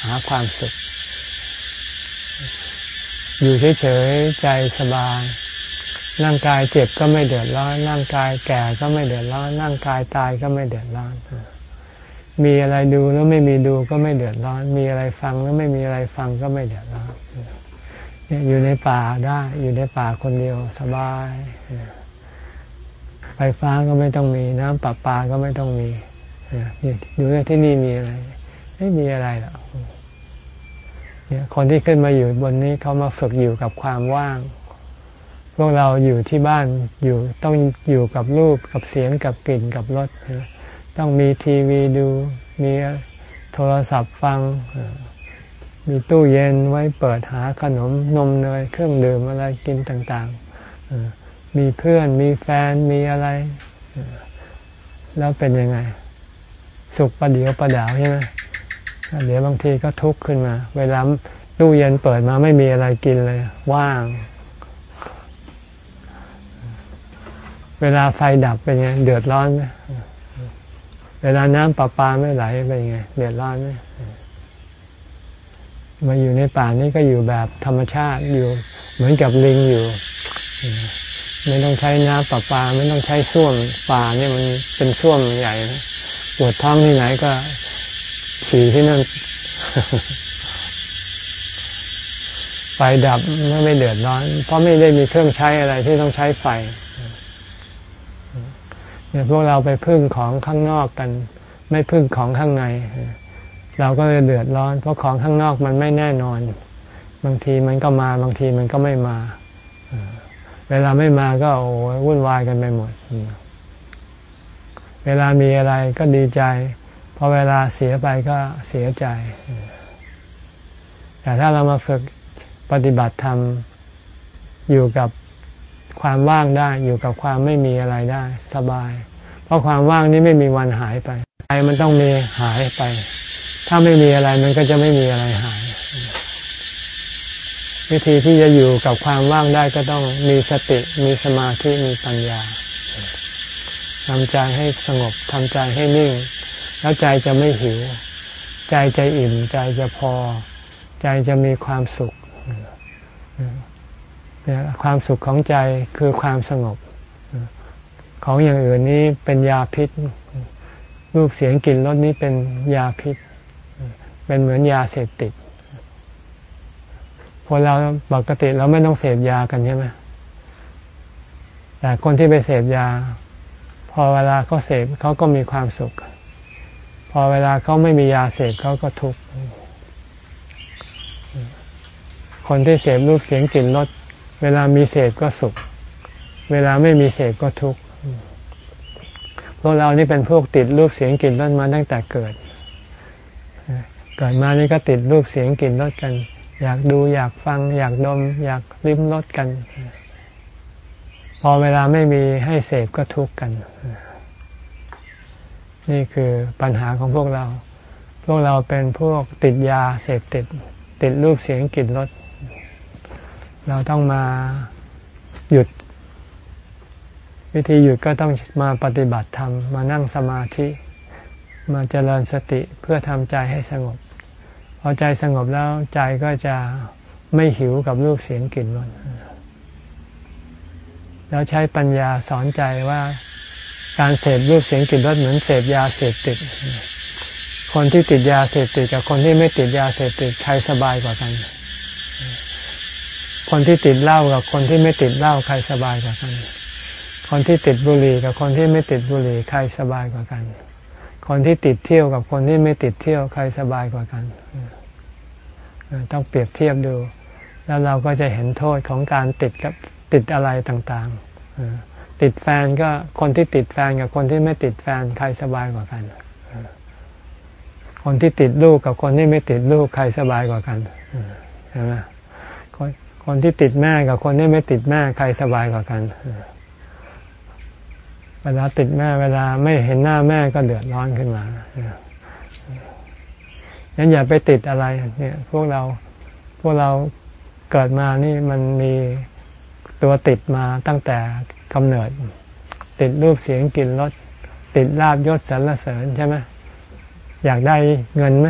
หาความสุข อยู่เฉยๆใจสบายร่างกายเจ็บก็ไม่เดือดร้อนร่างกายแก่ก็ไม่เดือดร้อนร่างกายตายก็ไม่เดือดร้อนมีอะไรดูแล้วไม่มีดูก็ไม่เดือดร้อน มีอะไรฟังแล้วไม่มีอะไรฟังก็ไม่เดือดร้อน อยู่ในป่าได้ อยู่ในป่าคนเดียวสบาย ไฟฟ้าก็ไม่ต้องมี น้ำประปาก็ไม่ต้องมีอยู่ในที่นี่มีอะไร ไม่มีอะไรหรอกเนี่ยคนที่ขึ้นมาอยู่บนนี้เขามาฝึกอยู่กับความว่าง พวกเราอยู่ที่บ้านอยู่ต้องอยู่กับรูปกับเสียงกับกลิ่นกับรสต้องมีทีวีดู มีโทรศัพท์ฟัง มีตู้เย็นไว้เปิดหาขนมนมเนยเครื่องดื่มอะไรกินต่างๆ มีเพื่อนมีแฟนมีอะไร แล้วเป็นยังไง สุขประเดียวประดาวใช่ไหมเดี๋ยวบางทีก็ทุกข์ขึ้นมา เวลาตู้เย็นเปิดมาไม่มีอะไรกินเลย ว่าง เวลาไฟดับเป็นไง เดือดร้อนไหมเวลาน้ำประปาไม่ไหลเป็นไง เดือดร้อนไหม มาอยู่ในป่านี้ก็อยู่แบบธรรมชาติอยู่ เหมือนกับลิงอยู่ ไม่ต้องใช้น้ำประปา ไม่ต้องใช้ส้วมป่านี่มันเป็นส้วมใหญ่ปวดท้องที่ไหนก็ฉี่ที่นั่นไฟดับไม่ไม่เดือดร้อน เพราะไม่ได้มีเครื่องใช้อะไรที่ต้องใช้ไฟเนี่ยพวกเราไปพึ่งของข้างนอกกัน ไม่พึ่งของข้างใน เราก็เลยเดือดร้อน เพราะของข้างนอกมันไม่แน่นอน บางทีมันก็มาบางทีมันก็ไม่มา เวลาไม่มาก็โอ้วุ่นวายกันไปหมด เวลามีอะไรก็ดีใจ พอเวลาเสียไปก็เสียใจ แต่ถ้าเรามาฝึกปฏิบัติธรรมอยู่กับความว่างได้ อยู่กับความไม่มีอะไรได้ สบาย เพราะความว่างนี้ไม่มีวันหายไปอะไรมันต้องมีหายไป ถ้าไม่มีอะไรมันก็จะไม่มีอะไรหาย วิธีที่จะอยู่กับความว่างได้ก็ต้องมีสติ มีสมาธิ มีปัญญาทำใจให้สงบทำใจให้นิ่ง แล้วใจจะไม่หิว ใจจะอิ่ม ใจจะพอ ใจจะมีความสุขความสุขของใจคือความสงบ ของอย่างอื่นนี้เป็นยาพิษ รูปเสียงกลิ่นรสนี้เป็นยาพิษ เป็นเหมือนยาเสพติดพอเราปกติเราไม่ต้องเสพยากันใช่ไหมแต่คนที่ไปเสพยา พอเวลาเขาเสพเขาก็มีความสุข พอเวลาเขาไม่มียาเสพเขาก็ทุกข์คนที่เสพรูปเสียงกลิ่นรสเวลามีเสพก็สุข เวลาไม่มีเสพก็ทุกข์พวกเรานี่เป็นพวกติดรูปเสียงกลิ่นรสมาตั้งแต่เกิด กิดมานี่ก็ติดรูปเสียงกลิ่นรสกัน อยากดูอยากฟัง อยากดม อยากลิ้มรสกัน พอเวลาไม่มีให้เสพก็ทุกข์กัน นี่คือปัญหาของพวกเรา พวกเราเป็นพวกติดยาเสพติด ติดรูปเสียงกลิ่นรสเราต้องมาหยุด วิธีหยุดก็ต้องมาปฏิบัติธรรม มานั่งสมาธิ มาเจริญสติเพื่อทำใจให้สงบ พอใจสงบแล้วใจก็จะไม่หิวกับรูปเสียงกลิ่นรสแล้วใช้ปัญญาสอนใจว่าการเสพรูปเสียงกลิ่นรสเหมือนเสพยาเสพติด คนที่ติดยาเสพติดกับคนที่ไม่ติดยาเสพติดใครสบายกว่ากัน คนที่ติดเหล้ากับคนที่ไม่ติดเหล้าใครสบายกว่ากัน คนที่ติดบุหรี่กับคนที่ไม่ติดบุหรี่ใครสบายกว่ากัน คนที่ติดเที่ยวกับคนที่ไม่ติดเที่ยวใครสบายกว่ากันต้องเปรียบเทียบดู แล้วเราก็จะเห็นโทษของการติดกับติดอะไรต่างๆติดแฟนก็คนที่ติดแฟนกับคนที่ไม่ติดแฟนใครสบายกว่ากัน คนที่ติดลูกกับคนที่ไม่ติดลูกใครสบายกว่ากันใช่ไหมคนที่ติดแม่กับคนที่ไม่ติดแม่ใครสบายกว่ากัน เวลาติดแม่เวลาไม่เห็นหน้าแม่ก็เดือดร้อนขึ้นมายันอย่าไปติดอะไร เนี่ย พวกเราพวกเราเกิดมานี่มันมีตัวติดมาตั้งแต่กำเนิด ติดรูปเสียงกลิ่นรสติดลาบยศสรรเสริญใช่ไหมอยากได้เงินไหม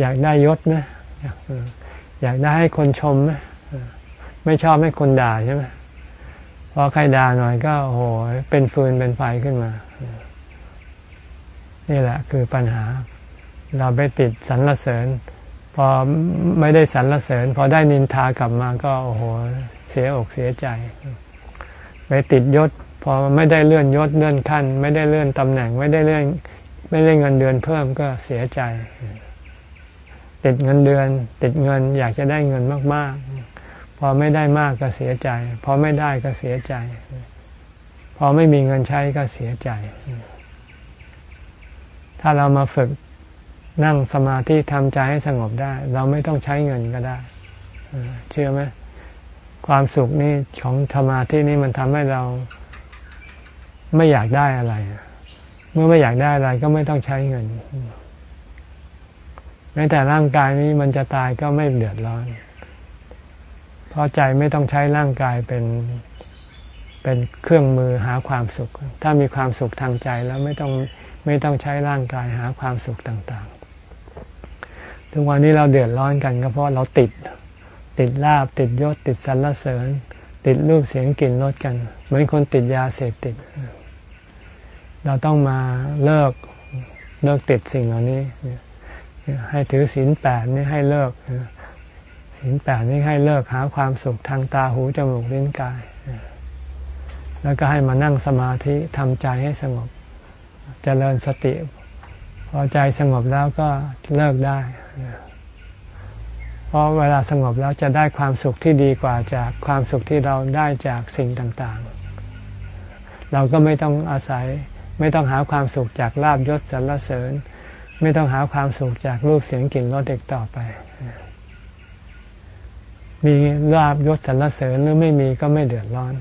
อยากได้ยศไหมอยากได้ให้คนชมไหมไม่ชอบให้คนด่าใช่ไหม พอใครด่าหน่อยก็โอ้โหเป็นฟืนเป็นไฟขึ้นมา นี่แหละคือปัญหา เราไปติดสรรเสริญ พอไม่ได้สรรเสริญ พอได้นินทากลับมาก็โอ้โหเสียอกเสียใจ ไปติดยศ พอไม่ได้เลื่อนยศเลื่อนขั้น ไม่ได้เลื่อนตำแหน่ง ไม่ได้เลื่อนไม่ได้เงินเดือนเพิ่มก็เสียใจ ติดเงินเดือน ติดเงินอยากจะได้เงินมาก ๆ พอไม่ได้มากก็เสียใจ พอไม่ได้ก็เสียใจ พอไม่มีเงินใช้ก็เสียใจ ถ้าเรามาฝึกนั่งสมาธิทำใจให้สงบได้ เราไม่ต้องใช้เงินก็ได้เชื่อไหมความสุขนี่ของสมาธินี่มันทำให้เราไม่อยากได้อะไร เมื่อไม่อยากได้อะไรก็ไม่ต้องใช้เงินแม้แต่ร่างกายนี้มันจะตายก็ไม่เดือดร้อน ราะใจไม่ต้องใช้ร่างกายเป็นเป็นเครื่องมือหาความสุข ถ้ามีความสุขทางใจแล้วไม่ต้องไม่ต้องใช้ร่างกายหาความสุขต่างๆ ทุกวันนี้เราเดือดร้อนกันก็เพราะเราติด ติดลาบติดยศติดสรรเสริญ ติดรูปเสียงกลิ่นรสกัน เหมือนคนติดยาเสพติด เราต้องมาเลิกเลิกติดสิ่งเหล่านี้ ให้ถือศีลแปดนี่ให้เลิก ศีลแปดนี่ให้เลิกหาความสุขทางตาหูจมูกลิ้นกาย แล้วก็ให้มานั่งสมาธิทำใจให้สงบจเจริญสติ พอใจสงบแล้วก็เลิกได้ เพราะเวลาสงบแล้วจะได้ความสุขที่ดีกว่าจากความสุขที่เราได้จากสิ่งต่างๆ เราก็ไม่ต้องอาศัยไม่ต้องหาความสุขจากลาบยศสรรเสริญ ไม่ต้องหาความสุขจากรูปเสียงกลิ่นรสเด็กต่อไป มีลาบยศสรรเสริญหรือไม่มีก็ไม่เดือดร้อน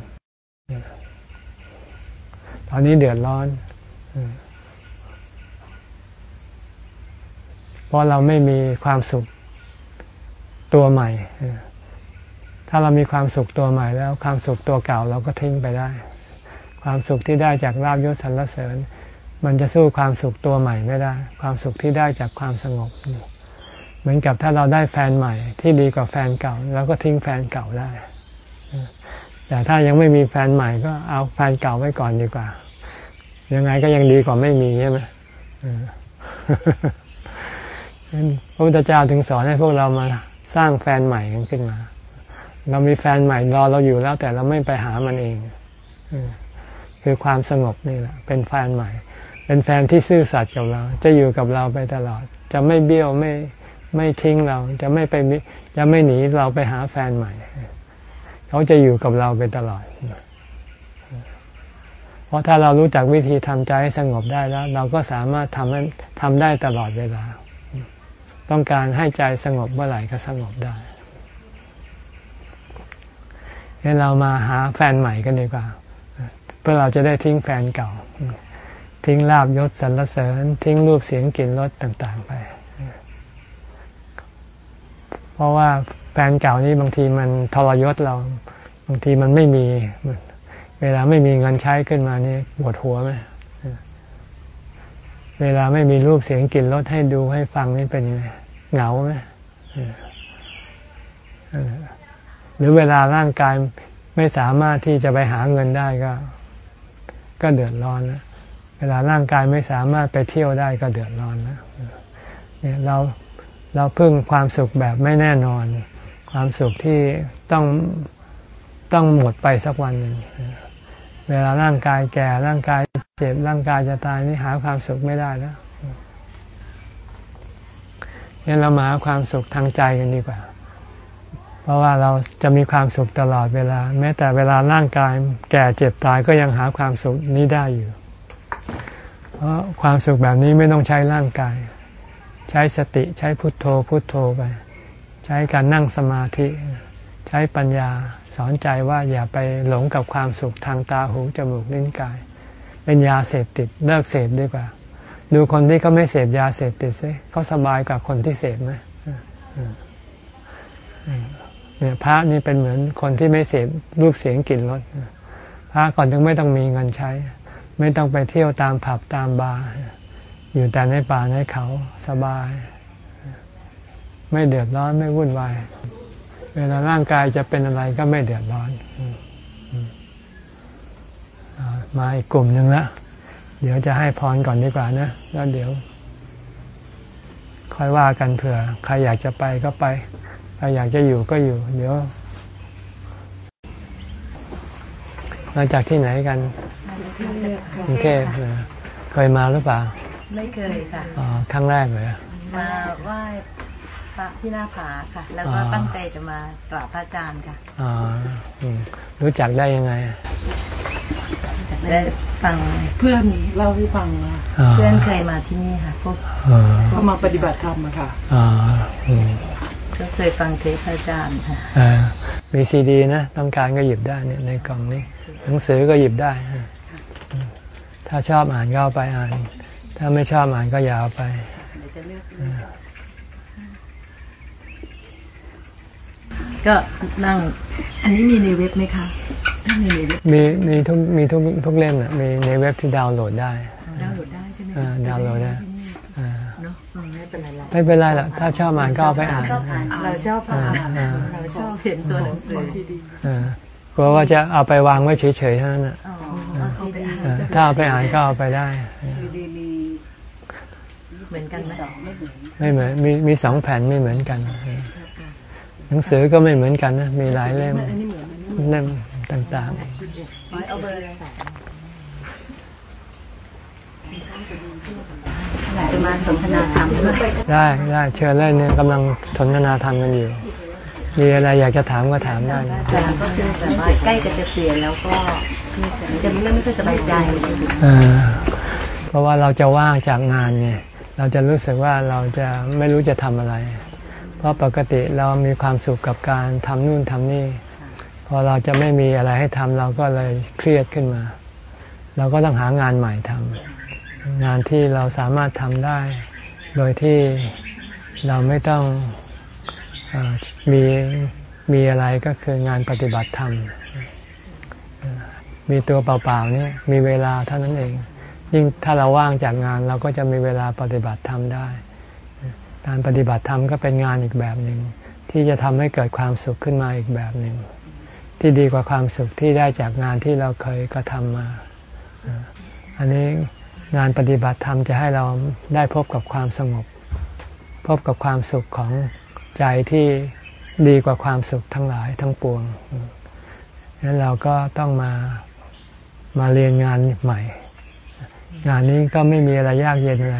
ตอนนี้เดือดร้อนเพราะเราไม่มีความสุขตัวใหม่ ถ้าเรามีความสุขตัวใหม่แล้ว ความสุขตัวเก่าเราก็ทิ้งไปได้ ความสุขที่ได้จากลาบยศสรรเสริญ มันจะสู้ความสุขตัวใหม่ไม่ได้ ความสุขที่ได้จากความสงบ เหมือนกับถ้าเราได้แฟนใหม่ ที่ดีกว่าแฟนเก่าเราก็ทิ้งแฟนเก่าได้ แต่ถ้ายังไม่มีแฟนใหม่ก็เอาแฟนเก่าไว้ก่อนดีกว่า ยังไงก็ยังดีกว่าไม่มีใช่ไหมพระพุทธเจ้าถึงสอนให้พวกเรามาสร้างแฟนใหม่กันขึ้นมา เรามีแฟนใหม่รอเราอยู่แล้ว แต่เราไม่ไปหามันเองคือความสงบนี่แหละ เป็นแฟนใหม่ เป็นแฟนที่ซื่อสัตย์กับเรา จะอยู่กับเราไปตลอด จะไม่เบี้ยวไม่ ไม่ทิ้งเราจะไม่ไปจะไม่หนีเราไปหาแฟนใหม่ เขาจะอยู่กับเราไปตลอด เพราะถ้าเรารู้จักวิธีทำใจให้สงบได้แล้ว เราก็สามารถทำให้ทำได้ตลอดเวลา ต้องการให้ใจสงบเมื่อไหร่ก็สงบได้งั้นเรามาหาแฟนใหม่กันดีกว่า เพื่อเราจะได้ทิ้งแฟนเก่า ทิ้งลาบยศสรรเสริญ ทิ้งรูปเสียงกลิ่นรสต่าง ๆ ไป เพราะว่าแฟนเก่านี้บางทีมันทรยศเรา บางทีมันไม่มี เวลาไม่มีเงินใช้ขึ้นมานี่ปวดหัวไหมเวลาไม่มีรูปเสียงกลิ่นรสให้ดูให้ฟังนี่เป็นยังไงเหงาไหมหรือเวลาร่างกายไม่สามารถที่จะไปหาเงินได้ก็ ก็เดือดร้อนนะเวลาร่างกายไม่สามารถไปเที่ยวได้ก็เดือดร้อนนะเนี่ยเรา เราพึ่งความสุขแบบไม่แน่นอน ความสุขที่ต้องต้องหมดไปสักวันหนึ่งเวลาร่างกายแก่ร่างกายเจ็บร่างกายจะตายนี่หาความสุขไม่ได้แล้วงั้นเรามาหาความสุขทางใจกันดีกว่า เพราะว่าเราจะมีความสุขตลอดเวลา แม้แต่เวลาร่างกายแก่เจ็บตายก็ยังหาความสุขนี้ได้อยู่ เพราะความสุขแบบนี้ไม่ต้องใช้ร่างกาย ใช้สติใช้พุทโธพุทโธไป ใช้การนั่งสมาธิ ใช้ปัญญาสอนใจว่าอย่าไปหลงกับความสุขทางตาหูจมูกลิ้นกาย เป็นยาเสพติดเลิกเสพดีกว่า ดูคนที่เขาไม่เสพยาเสพติดซิเขาสบายกว่าคนที่เสพไหมเนี่ยพระนี่เป็นเหมือนคนที่ไม่เสพรูปเสียงกลิ่นรสพระก่อนถึงไม่ต้องมีเงินใช้ ไม่ต้องไปเที่ยวตามผับตามบาร์ อยู่แต่ในป่าในเขาสบาย ไม่เดือดร้อนไม่วุ่นวาย เวลาร่างกายจะเป็นอะไรก็ไม่เดือดร้อนมาอีกกลุ่มหนึ่งละเดี๋ยวจะให้พรก่อนดีกว่านะแล้วเดี๋ยว ค่อยว่ากันเผื่อ ใครอยากจะไปก็ไป ใครอยากจะอยู่ก็อยู่ เดี๋ยวมาจากที่ไหนกันกรุงเทพเคยมาหรือเปล่า ไม่เคยค่ะอ๋อครั้งแรกเลยมาไหว้พระที่หน้าผาค่ะ แล้วก็ตั้งใจจะมากราบพระอาจารย์ค่ะอ๋อรู้จักได้ยังไงได้ฟังเพื่อนเล่าให้ฟังเพื่อนเคยมาที่นี่ค่ะพวกเขามาปฏิบัติธรรมอะค่ะก็เคยฟังเทศอาจารย์ค่ะมีซีดีนะต้องการก็หยิบได้เนี่ยในกล่องนี้ หนังสือก็หยิบได้ ถ้าชอบอ่านก็เอาไปอ่าน ถ้าไม่ชอบอ่านก็อย่าเอาไปก็นั่ง อันนี้มีในเว็บไหมคะมีในเว็บมีมีทุกมีทุกทุกเล่มอะมีในเว็บที่ดาวน์โหลดได้ ดาวน์โหลดได้ใช่ไหมดาวน์โหลดได้เนาะไม่เป็นไรไม่เป็นไรหรอกถ้าชอบอ่านก็เอาไปอ่าน เราชอบอ่านเราชอบเห็นตัวหนังสือกลัวว่าจะเอาไปวางไว้เฉยๆเท่านั้นอะถ้าเอาไปอ่านก็เอาไปได้ เหมือนกันไหมไม่เหมือนมีมีสองแผ่นไม่เหมือนกัน หนังสือก็ไม่เหมือนกันนะ มีหลายเล่มเล่มต่างๆจะมาสนทนาธรรมได้ได้เชิญเลยเนี่ยกำลังสนทนาธรรมกันอยู่ มีอะไรอยากจะถามก็ถามได้นะก็คือแต่ว่าใกล้จะเกษียณแล้วก็จะไม่ไม่ค่อยสบายใจเพราะว่าเราจะว่างจากงานไง เราจะรู้สึกว่าเราจะไม่รู้จะทำอะไร เพราะปกติเรามีความสุขกับการทำนู่นทำนี่ พอเราจะไม่มีอะไรให้ทำเราก็เลยเครียดขึ้นมา เราก็ต้องหางานใหม่ทำงานที่เราสามารถทำได้ โดยที่เราไม่ต้องอมีมีอะไรก็คืองานปฏิบัติธรรม มีตัวเปล่าๆนี่มีเวลาเท่านั้นเอง ยิ่งถ้าเราว่างจากงานเราก็จะมีเวลาปฏิบัติธรรมได้ การปฏิบัติธรรมก็เป็นงานอีกแบบหนึ่งที่จะทำให้เกิดความสุขขึ้นมาอีกแบบหนึ่งที่ดีกว่าความสุขที่ได้จากงานที่เราเคยกระทำมา อันนี้งานปฏิบัติธรรมจะให้เราได้พบกับความสงบ พบกับความสุขของใจที่ดีกว่าความสุขทั้งหลายทั้งปวงนั้นเราก็ต้องมามาเรียนงานใหม่ งานนี้ก็ไม่มีอะไรยากเย็นอะไร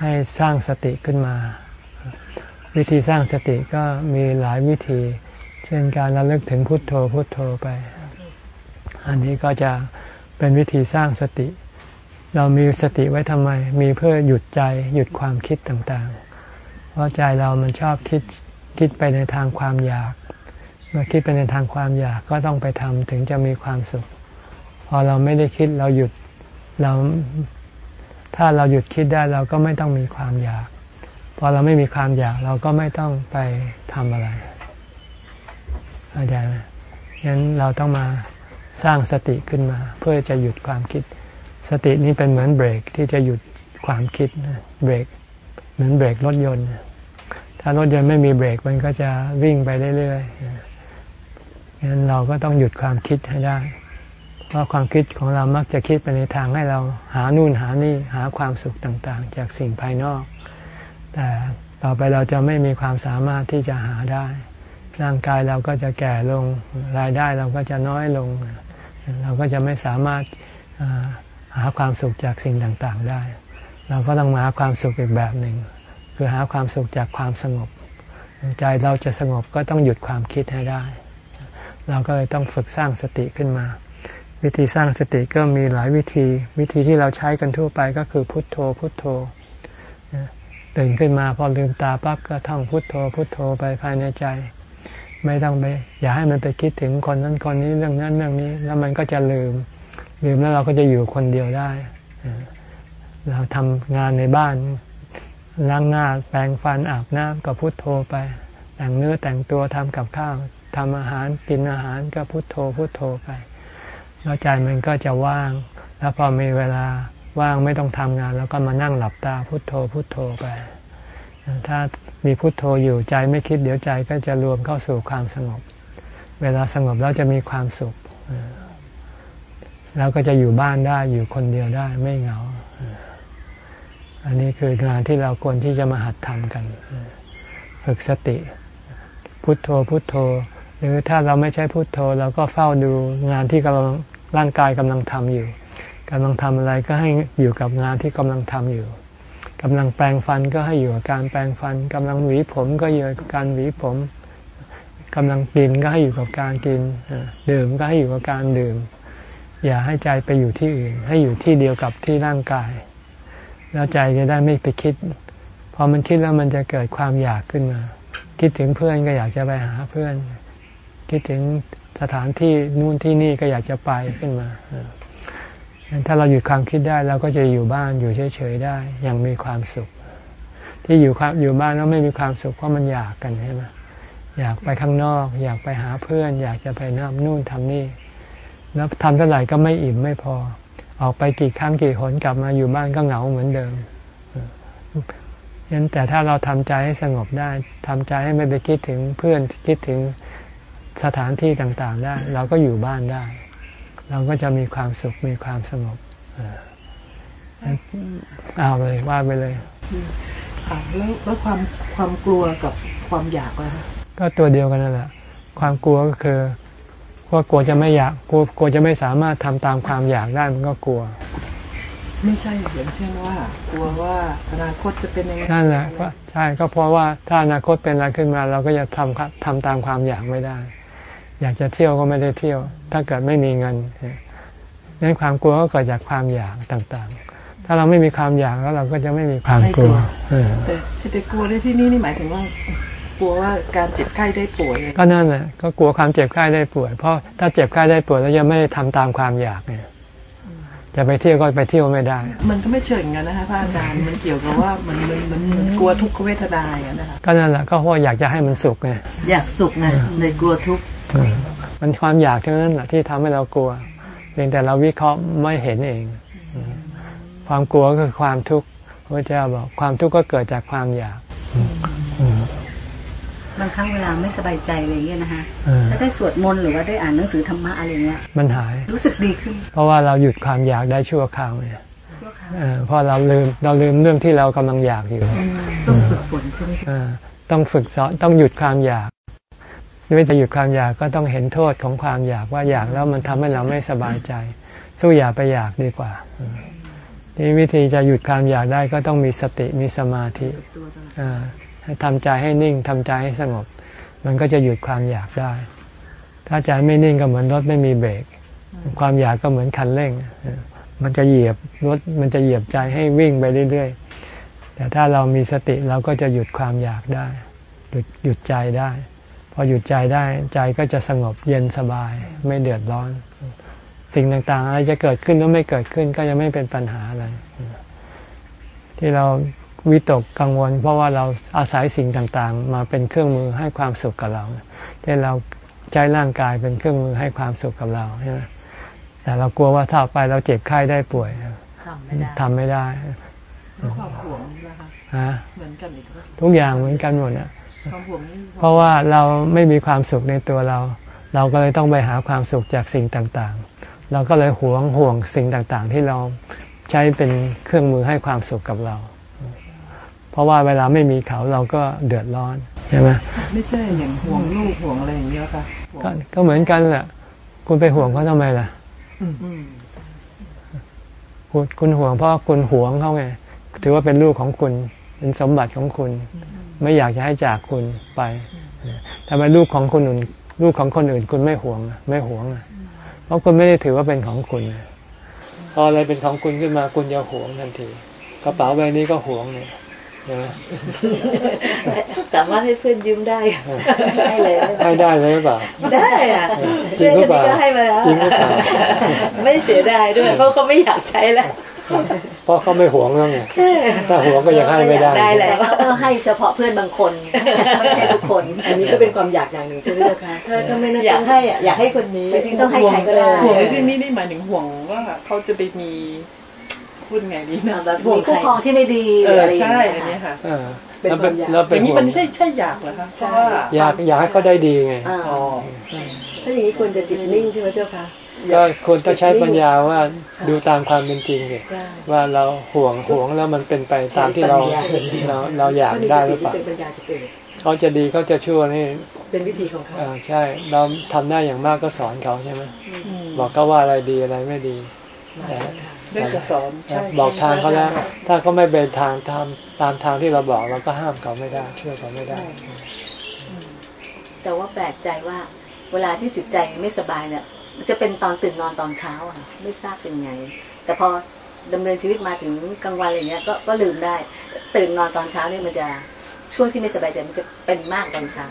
ให้สร้างสติขึ้นมา วิธีสร้างสติก็มีหลายวิธี เช่นการระลึกถึงพุทโธพุทโธไป อันนี้ก็จะเป็นวิธีสร้างสติ เรามีสติไว้ทำไม มีเพื่อหยุดใจหยุดความคิดต่างๆ เพราะใจเรามันชอบคิดคิดไปในทางความอยาก เมื่อคิดไปในทางความอยากก็ต้องไปทำถึงจะมีความสุข พอเราไม่ได้คิดเราหยุดเรา ถ้าเราหยุดคิดได้เราก็ไม่ต้องมีความอยาก พอเราไม่มีความอยากเราก็ไม่ต้องไปทำอะไรเข้าใจไหมงั้นเราต้องมาสร้างสติขึ้นมา เพื่อจะหยุดความคิด สตินี้เป็นเหมือนเบรกที่จะหยุดความคิดเบรกเหมือนเบรกรถยนต์ ถ้ารถยนต์ไม่มีเบรกมันก็จะวิ่งไปเรื่อยๆงั้นเราก็ต้องหยุดความคิดให้ได้ เพราะความคิดของเรามักจะคิดไปในทางให้เราหานู่นหานี่หาความสุขต่างๆ จากสิ่งภายนอก แต่ต่อไปเราจะไม่มีความสามารถที่จะหาได้ ร่างกายเราก็จะแก่ลงรายได้เราก็จะน้อยลง เราก็จะไม่สามารถหาความสุขจากสิ่งต่างๆได้ เราก็ต้องมาหาความสุขอีกแบบหนึ่ง คือหาความสุขจากความสงบ ใจเราจะสงบก็ต้องหยุดความคิดให้ได้ เราก็เลยต้องฝึกสร้างสติขึ้นมา วิธีสร้างสติก็มีหลายวิธี วิธีที่เราใช้กันทั่วไปก็คือพุทโธ พุทโธตื่นขึ้นมาพอลืมตาปั๊บก็ท่องพุทโธ พุทโธไปภายในใจ ไม่ต้องไป อย่าให้มันไปคิดถึงคนนั้นคนนี้เรื่องนั้นเรื่องนี้ แล้วมันก็จะลืม ลืมแล้วเราก็จะอยู่คนเดียวได้ เราทำงานในบ้านล้างหน้าแปรงฟันอาบน้ำก็พุทโธไป แต่งเนื้อแต่งตัวทำกับข้าวทำอาหารกินอาหารก็พุทโธพุทโธไป แล้วใจมันก็จะว่าง แล้วพอมีเวลาว่างไม่ต้องทำงาน แล้วก็มานั่งหลับตาพุโทโธพุโทโธไป ถ้ามีพุโทโธอยู่ใจไม่คิดเดี๋ยวใจก็จะรวมเข้าสู่ความสงบ เวลาสงบแล้วจะมีความสุข แล้วก็จะอยู่บ้านได้อยู่คนเดียวได้ไม่เหงา อันนี้คืองานที่เราควรที่จะมาหัดทำกัน ฝึกสติ พุทโธพุทโธ หรือถ้าเราไม่ใช่พุทโธเราก็เฝ้าดูงานที่กำลังร่างกายกำลังทำอยู่กำลังทำอะไรก็ให้อยู่กับงานที่กำลังทำอยู่กำลังแปลงฟันก็ให้อยู่กับการแปลงฟันกำลังหวีผมก็อยู่กับการหวีผมกำลังกินก็ให้อยู่กับการกินดื่มก็ให้อยู่กับการดื่ม อย่าให้ใจไปอยู่ที่อื่น ให้อยู่ที่เดียวกับที่ร่างกาย แล้วใจจะได้ไม่ไปคิด พอมันคิดแล้วมันจะเกิดความอยากขึ้นมา คิดถึงเพื่อนก็อยากจะไปหาเพื่อน คิดถึงสถานที่นู่นที่นี่ก็อยากจะไปขึ้นมาถ้าเราหยุดความคิดได้เราก็จะอยู่บ้านอยู่เฉยๆได้ อย่างมีความสุข ที่อยู่ความอยู่บ้านแล้วไม่มีความสุขเพราะมันอยากกันใช่ไหมอยากไปข้างนอก อยากไปหาเพื่อน อยากจะไปนั่นนู่นทำนี่แล้วทำเท่าไหร่ก็ไม่อิ่มไม่พอ ออกไปกี่ครั้งกี่หนกลับมาอยู่บ้านก็เหงาเหมือนเดิมยันแต่ถ้าเราทำใจให้สงบได้ทำใจให้ไม่ไปคิดถึงเพื่อนคิดถึง สถานที่ต่างๆได้ เราก็อยู่บ้านได้ เราก็จะมีความสุขมีความสงบเอาเลยว่าไปเลยแล้วแล้วความความกลัวกับความอยากอะก็ตัวเดียวกันนั่นแหละความกลัวก็คือว่ากลัวจะไม่อยากกลัวกลัวจะไม่สามารถทำตามความอยากได้มันก็กลัว ไม่ใช่อย่างเช่นว่า กลัวว่าอนาคตจะเป็นยังไงนั่นแหละก็ใช่ก็เพราะว่าถ้าอนาคตเป็นอะไรขึ้นมา เราก็จะทำทำตามความอยากไม่ได้ อยากจะเที่ยวก็ไม่ได้เที่ยว ถ้าเกิดไม่มีเงินนั่นความกลัวก็เกิดจากความอยากต่างๆ ถ้าเราไม่มีความอยากแล้วเราก็จะไม่มีความกลัวแต่แต่กลัวในที่นี้นี่หมายถึงว่ากลัวว่าการเจ็บไข้ได้ป่วยก็นั่นแหละก็กลัวความเจ็บไข้ได้ป่วย เพราะถ้าเจ็บไข้ได้ป่วยแล้วยังไม่ทำตามความอยากเนี่ยจะไปเที่ยวก็ไปเที่ยวไม่ได้ มันก็ไม่เชิงกันนะคะพระอาจารย์ มันเกี่ยวกับว่ามันมันมันกลัวทุกขเวทนาอย่างนะคะ ก็นั่นแหละก็เพราะอยากจะให้มันสุขไง อยากสุขไงเลยกลัวทุกข์ มันความอยากเท่านั้นแหละที่ทำให้เรากลัวเพียงแต่เราวิเคราะห์ไม่เห็นเอง ความกลัวก็คือความทุกข์พระเจ้าบอกความทุกข์ก็เกิดจากความอยากบางครั้งเวลาไม่สบายใจอะไรเงี้ยนะคะถ้าได้สวดมนต์หรือว่าได้อ่านหนังสือธรรมะอะไรเงี้ย มันหาย รู้สึกดีขึ้น เพราะว่าเราหยุดความอยากได้ชั่วคราวเนี่ยเพราะเราลืมเราลืมเรื่องที่เรากำลังอยากอยู่ ต้องฝึกฝนใช่ไหมต้องฝึกสอนต้องหยุดความอยาก วิธีหยุดความอยากก็ต้องเห็นโทษของความอยากว่าอยากแล้วมันทำให้เราไม่สบายใจ สู้อย่าไปอยากดีกว่าที่วิธีจะหยุดความอยากได้ก็ต้องมีสติมีสมาธิทำใจให้นิ่งทำใจให้สงบ มันก็จะหยุดความอยากได้ ถ้าใจไม่นิ่งก็เหมือนรถไม่มีเบรกความอยากก็เหมือนคันเร่ง มันจะเหยียบรถมันจะเหยียบใจให้วิ่งไปเรื่อยๆแต่ถ้าเรามีสติเราก็จะหยุดความอยากได้ หยุดหยุดใจได้ อหยุดใจได้ใจก็จะสงบเย็นสบาย ไม่เดือดร้อน สิ่งต่างๆ อะไรจะเกิดขึ้นหรือไม่เกิดขึ้นก็ยังไม่เป็นปัญหาอะไร ที่เราวิตกกังวล เพราะว่าเราอาศัยสิ่งต่างๆ มาเป็นเครื่องมือให้ความสุขกับเราที่เราใช้ร่างกายเป็นเครื่องมือให้ความสุขกับเราใช่ไหมแต่เรากลัวว่าถ้าไปเราเจ็บไข้ได้ป่วยทำไม่ได้ความห่วงนะคะฮะเหมือนกันอีกปะทุกอย่างเหมือนกันหมดอะความห่วงนี่ เพราะว่าเราไม่มีความสุขในตัวเรา เราก็เลยต้องไปหาความสุขจากสิ่งต่างๆ เราก็เลยหวงห่วงสิ่งต่างๆ ที่เราใช้เป็นเครื่องมือให้ความสุขกับเรา เพราะว่าเวลาไม่มีเขาเราก็เดือดร้อนใช่ไหมไม่ใช่อย่างห่วงลูกห่วงอะไรอย่างเงี้ยค่ะห่วงก็ก็เหมือนกันแหละคุณไปห่วงเขาทำไมล่ะอืมคุณคุณห่วงเพราะคุณห่วงเขาไง ถือว่าเป็นลูกของคุณ เป็นสมบัติของคุณ ไม่อยากจะให้จากคุณไปทำไมลูกของคนอื่น ลูกของคนอื่นคุณไม่ห่วงอะไม่ห่วงอะเพราะคุณไม่ได้ถือว่าเป็นของคุณอะพออะไรเป็นของคุณขึ้นมาคุณจะห่วงทันทีกระเป๋าใบนี้ก็ห่วงเนี่ยใช่ไหมสามารถให้เพื่อนยืมได้ให้เลยให้ได้เลยหรือเปล่าได้อะจริงหรือเปล่าก็ให้มาแล้วจริงหรือเปล่าไม่เสียดายด้วยเพราะเขาไม่อยากใช้แล้ว เพราะเขาไม่ห่วงแล้วไงใช่ถ้าห่วงก็ยังให้ไม่ได้ได้แหละแต่ก็ให้เฉพาะเพื่อนบางคนไม่ให้ทุกคน อันนี้ก็เป็นความอยากอย่างหนึ่งใช่ไหมเจ้าคะถ้าถ้าไม่น่าอยากให้อะอยากให้คนนี้จริงๆต้องให้ใครก็ได้ห่วงในที่นี้นี่หมายถึงห่วงว่าเขาจะไปมีพูดไงดีนะแบบมีคู่ครองที่ไม่ดีเอออะไรอย่างใช่เงี้ยอันนี้ค่ะค่ะเออแล้วเป็นแล้วอเป็นย่างนี้ห่วมันงไม่ใช่ใช่อยากเหรอคะเพราะว่าอยากอยากให้เขาได้ดีไงอ่าอ๋อถ้าอย่างนี้ควรจะจิตนิ่งใช่ไหมเจ้าคะ ก็ควรต้องใช้ปัญญาว่าดูตามความเป็นจริงสิใช่ว่าเราห่วงห่วงแล้วมันเป็นไปตามที่เราเราเราอยากได้หรือเปล่าถ้ามีสติปัญญาจะเกิดเขาจะดีเขาจะชั่วนี่เป็นวิธีของเขาเออใช่เราทำได้อย่างมากก็สอนเขาใช่ไหมบอกเขาว่าอะไรดีอะไรไม่ดีแต่ได้จะสอนใช่บอกทางเขาแล้ว ถ้าเขาไม่เป็นทางตามตามทางที่เราบอกเราก็ห้ามเขาไม่ได้ช่วยเขาไม่ได้ แต่ว่าแปลกใจว่า เวลาที่จิตใจไม่สบายเนี่ยมัน จะเป็นตอนตื่นนอนตอนเช้าอะไม่ทราบเป็นไง แต่พอดำเนินชีวิตมาถึงกลางวันอะไรเงี้ยก็ก็ลืมได้ ตื่นนอนตอนเช้าเนี่ยมันจะช่วงที่ไม่สบายใจมันจะเป็นมากตอนเช้า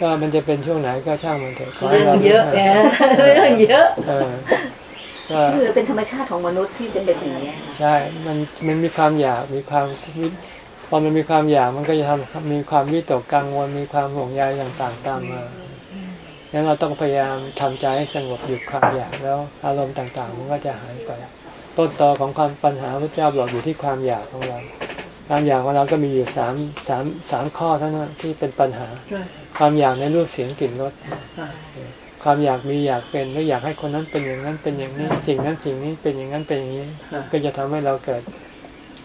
ก็มันจะเป็นช่วงไหนก็ช่างมันเถอะขให้เรื่องราเยอะไงเรื่องเยอะเออก็คือเป็นธรรมชาติของมนุษย์ที่จะเป็นอย่างนี้ยใช่ มันมันมีความอยากมีความวิพอมันมีความอยากมันก็จะทำมีความวิตกกังวลมีความห่วงใยต่างๆตามมาดั งั้นเราต้องพยายามทำใจให้สงบหยุดความอยากแล้วอารมณ์ต่างๆ มันก็จะหายไป ต้นตอของความปัญหาพระเจ้าบอกอยู่ที่ความอยากของเรา ความอยากของเราก็มีอยู่สามสามสามข้อเท่านั้นที่เป็นปัญหา ความอยากในรูปเสียงกลิ่นรสความอยากมีอยากเป็นแล้วอยากให้คนนั้นเป็นอย่างนั้นเป็นอย่างนี้ สิ่งนั้นสิ่งนี้เป็นอย่างนั้นเป็นอย่างนี้ ก็จะทำให้เราเกิด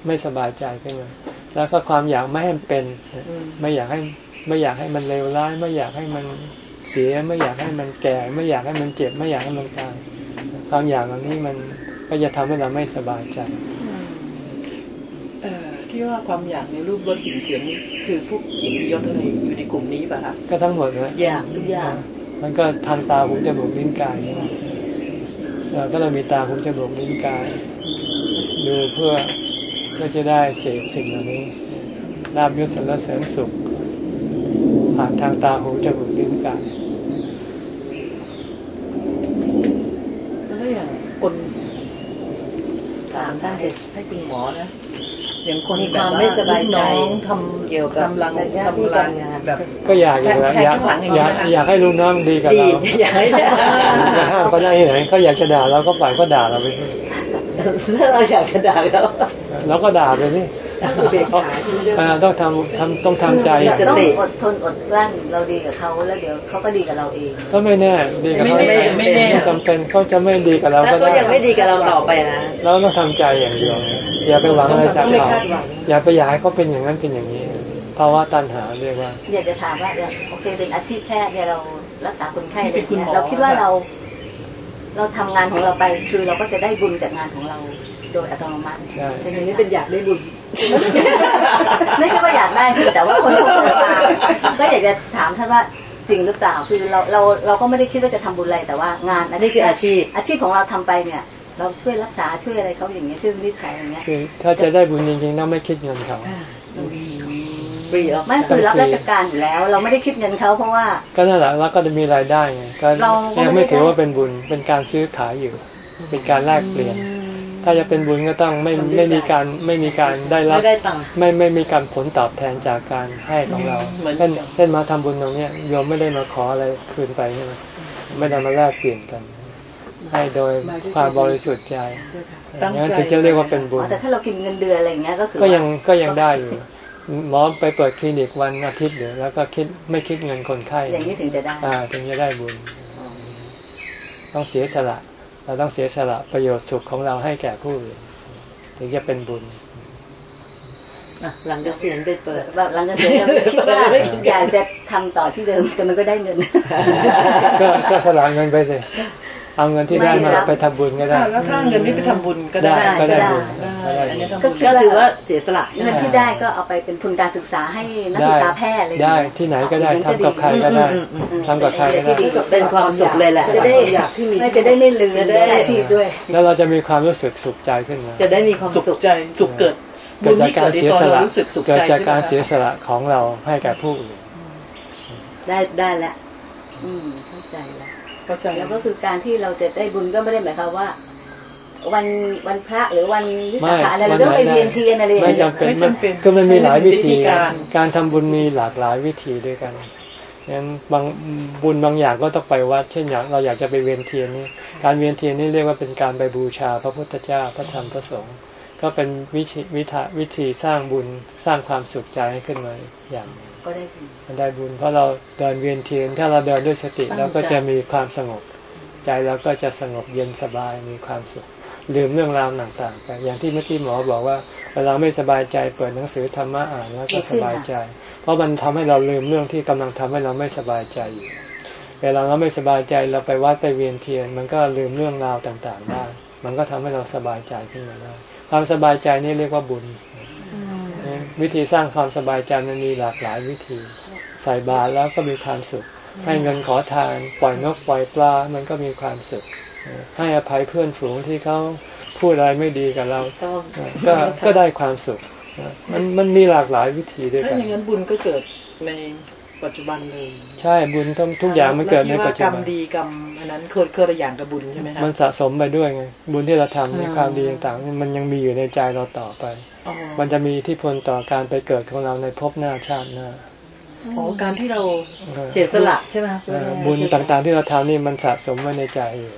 ไม่สบายใจขึ้นมาแล้วก็ความอยากไม่ให้มันเป็น ไม่อยากให้ไม่อยากให้มันเลวร้าย ไม่อยากให้มัน เสียไม่อยากให้มันแก่ ไม่อยากให้มันเจ็บ ไม่อยากให้มันตายความอยากเหล่านี้มันก็จะทำให้เราไม่สบายใจเอ่อที่ว่าความอยากในรูปรสกลิ่นเสียงนี่คือพวกกิริยศอะไรอยู่ในกลุ่มนี้ป่ะคะก็ทั้งหมดนะอยากทุกอย่างมันก็ทางตาหูจมูกลิ้นกายเราก็เรามีตาหูจมูกลิ้นกาย ดูเพื่อเพื่อจะได้เสพสิ่งเหล่านี้ลาบยศสรรเสริญสุข ผ่านทางตาหูจมูกลิ้นกายแล้วก็อย่างคนถามท่านเสร็จให้คุณหมอนะอย่างคนมีแบควาบมว่าไม่สบายใจลูกน้องทำเกี่ยวกับทำรังหน้าที่ทำรังการงานแบบก็อยากอยู่แล้วแทงอยากข้างหลังอย่างอนี้ยากนะคะอยากให้ลูกน้องดีกับดีเราอยากให้ได้จะห้ามเขาได้ที่ไหนเขาอยากจะด่าเราก็ปล่อยเขาด่าเราไปสิถ้าเราอยากจะด่าเขาเราก็ด่าไปนี่ อุเบกขาใช่ไหมเจ้าอ่าคะต้องทำทำต้องทำใจมีสต้องติอดทนอดกลั้นเราดีกับเขาแล้วเดี๋ยวเขาก็ดีกับเราเองก็ไม่แน่ดีกับเขาไม่แน่ไม่แน่จำเป็นเขาจะไม่ดีกับเราถ้าก็เขาได้ยังไม่ดีกับเราต่อไปนะเราต้องทำใจอย่างเดียวอย่าไปหวังอะไรจากไม่เขาคาดหวังอย่าไปอยากให้เขาเป็นอย่างนั้นเป็นอย่างนี้ภาวะตัณหาเรียกว่าอยากจะถามว่าอย่างโอเคเป็นอาชีพแพทย์เนี่ยเรารักษาคนไข้อะไรเป็นคุณเงี้หมยอเราคิดว่าเรา เราทำงานของเราไป คือเราก็จะได้บุญจากงานของเราโดยอัตโนมัติใช่ใช่ไหมอันนี้คะเป็นอยากได้บุญ ไม่ใช่ว่าอยากได้คือแต่ว่าคนที่มาก็อยากจะถามท่านว่าจริงหรือเปล่าคือเราเราเราก็ไม่ได้คิดว่าจะทำบุญอะไรแต่ว่างานนี่คืออาชีพ อาชีพของเราทำไปเนี่ย เราช่วยรักษาช่วยอะไรเขาอย่างเงี้ยช่วยวินิจฉัยอย่างเงี้ยคือถ้าจะได้บุญจริงๆต้องไม่คิดเงินเขาฟรีออฟไม่คือรับราชการอยู่แล้ว เราไม่ได้คิดเงินเขาเพราะว่า ก็นั่นแหละแล้วก็จะมีรายได้ไงก็เราก็ยังไม่ไม่ได้ถือว่าเป็นบุญเป็นการซื้อขายอยู่ เป็นการแลกเปลี่ยน ถ้าจะเป็นบุญก็ต้องไม่ไม่มีการไม่มีการได้รับไม่ได้ตังค์ไม่ไม่มีการผลตอบแทนจากการให้ของเราเหมือนเช่นเช่นมาทำบุญตรงเนี้ยโยมไม่ได้มาขออะไรคืนไปใช่ไหมไม่ได้มาแลกเปลี่ยนกัน ให้โดยความบริสุทธิ์ใจตั้งอย่างนั้นใจถึงจะเรียกว่าเป็นบุอ๋ญอแต่ถ้าเรากินเงินเดือนอะไรอย่างเงี้ยก็คือก็ยังว่าก็ยังได้อยู่หมอไปเปิดคลินิกวันอาทิตย์เดียวแล้วก็คิดไม่คิดเงินคนไข้อย่างนี้ถึงจะได้อ่าถึงจะได้บุญ ต้องเสียสละ เราต้องเสียสละประโยชน์สุขของเราให้แก่ผู้อื่นถึงจะเป็นบุญอะหลังเกษียณไปเปิดแบบหลังจากเสียเราคิดว่าอยากจะทำต่อที่เดิมแต่มันก็ได้เงิน ก็ก็สละเงินไปสิ เอาเงินที่ได้ไม่มารับไปทำบุญก็ได้แล้วถ้าเงินนี้ไปทำบุญก็ได้ก็ได้ได้บุญได้ก็ได้อันบุนี้ญทำบุญก็ถือว่าเสียสละใช่ไหมเงินที่ได้ก็เอาไปเป็นทุนการศึกษาให้นักศึกษาแพทย์อะไรอย่างได้เงี้ยที่ไหนก็ได้อย่างนั้นทำกับใครก็ได้อืมอืมอืมทำกับใครก็ได้เป็นความสุขเลยแหละจะได้อยากที่มีไม่จะได้ไม่ลืมจะได้อาชีพด้วย แล้วเราจะมีความรู้สึกสุขใจขึ้นมาจะได้มีความสุขใจสุขเกิดเกิดจากการเสียสละบุญที่เกิดในตอนเรารู้สึกสุขเกิดใจจากการใช่ไหมคะเสียสละของเราให้แก่ผู้อื่นได้ได้แล้วอืมเข้าใจแล้วเข้าใจ แล้วก็คือการที่เราจะได้บุญก็ไม่ได้หมายความว่า วันวันพระหรือวันวิสาขะอะไรเราจะต้องไปเวียนเทียนอะไรอย่างไม่เงี้ยจำเป็นไม่จำเป็นคือมันมีหลายวิธีวิธีการการทำบุญมีหลากหลายวิธีด้วยกันงั้นบางบุญบางอย่างก็ต้องไปวัด เช่นอย่างเราอยากจะไปเวียนเทียนนี่การเวียนเทียนนี่เรียกว่าเป็นการไปบูชาพระพุทธเจ้าพระธรรมพระสงฆ์ก็เป็นวิธีวิธีวิธีสร้างบุญสร้างความสุขใจให้ขึ้นมาอย่างหนึ่ง ก็ได้บุญมันได้บุญ เพราะเราเดินเวียนเทียนถ้าเราเดินด้วยสติเราก็จะมีความสงบ ใจเราก็จะสงบเย็นสบายมีความสุขลืมเรื่องราวต่างๆไปอย่างที่เมื่อกี้หมอบอกว่าเวลาไม่สบายใจเปิดหนังสือธรรมะอ่านแล้วก็สบายใจ เพราะมันทำให้เราลืมเรื่องที่กำลังทำให้เราไม่สบายใจอยู่เวลาเราไม่สบายใจเราไปวัดไปเวียนเทียน มันก็ลืมเรื่องราวต่างๆได้มันก็ทำให้เราสบายใจขึ้นมาได้ความสบายใจนี่เรียกว่าบุญ วิธีสร้างความสบายใจมันมีหลากหลายวิธี ใส่บาตรแล้วก็มีความสุข ให้เงินขอทานปล่อยนกปล่อยปลา มันก็มีความสุข ให้อภัยเพื่อนฝูงที่เขาพูดอะไรไม่ดีกับเราต้องก็ก็ได้ความสุข มันมันมีหลากหลายวิธีด้วยถ้ากันอย่างนั้นบุญก็เกิดในปัจจุบันเลย ใช่บุญต้องทุกอย่างมันเกิดในปัจจุแล้วคิดว่ากรรบัมนดีกรรม อันนั้นคนคนละอย่างกับบุญใช่ไหมคะมันสะสมไปด้วยไงบุญที่เราทำในความดีต่างๆ มันยังมีอยู่ในใจเราต่อไปอ๋อมันจะมีอิทธิพลต่อการไปเกิดของเราในภพหน้าชาติหน้า อ๋อการที่เราเออเสียสละใช่ไหมคะเอ่อบุญต่างๆที่เราทำนี่มันสะสมไว้ในใจอยู่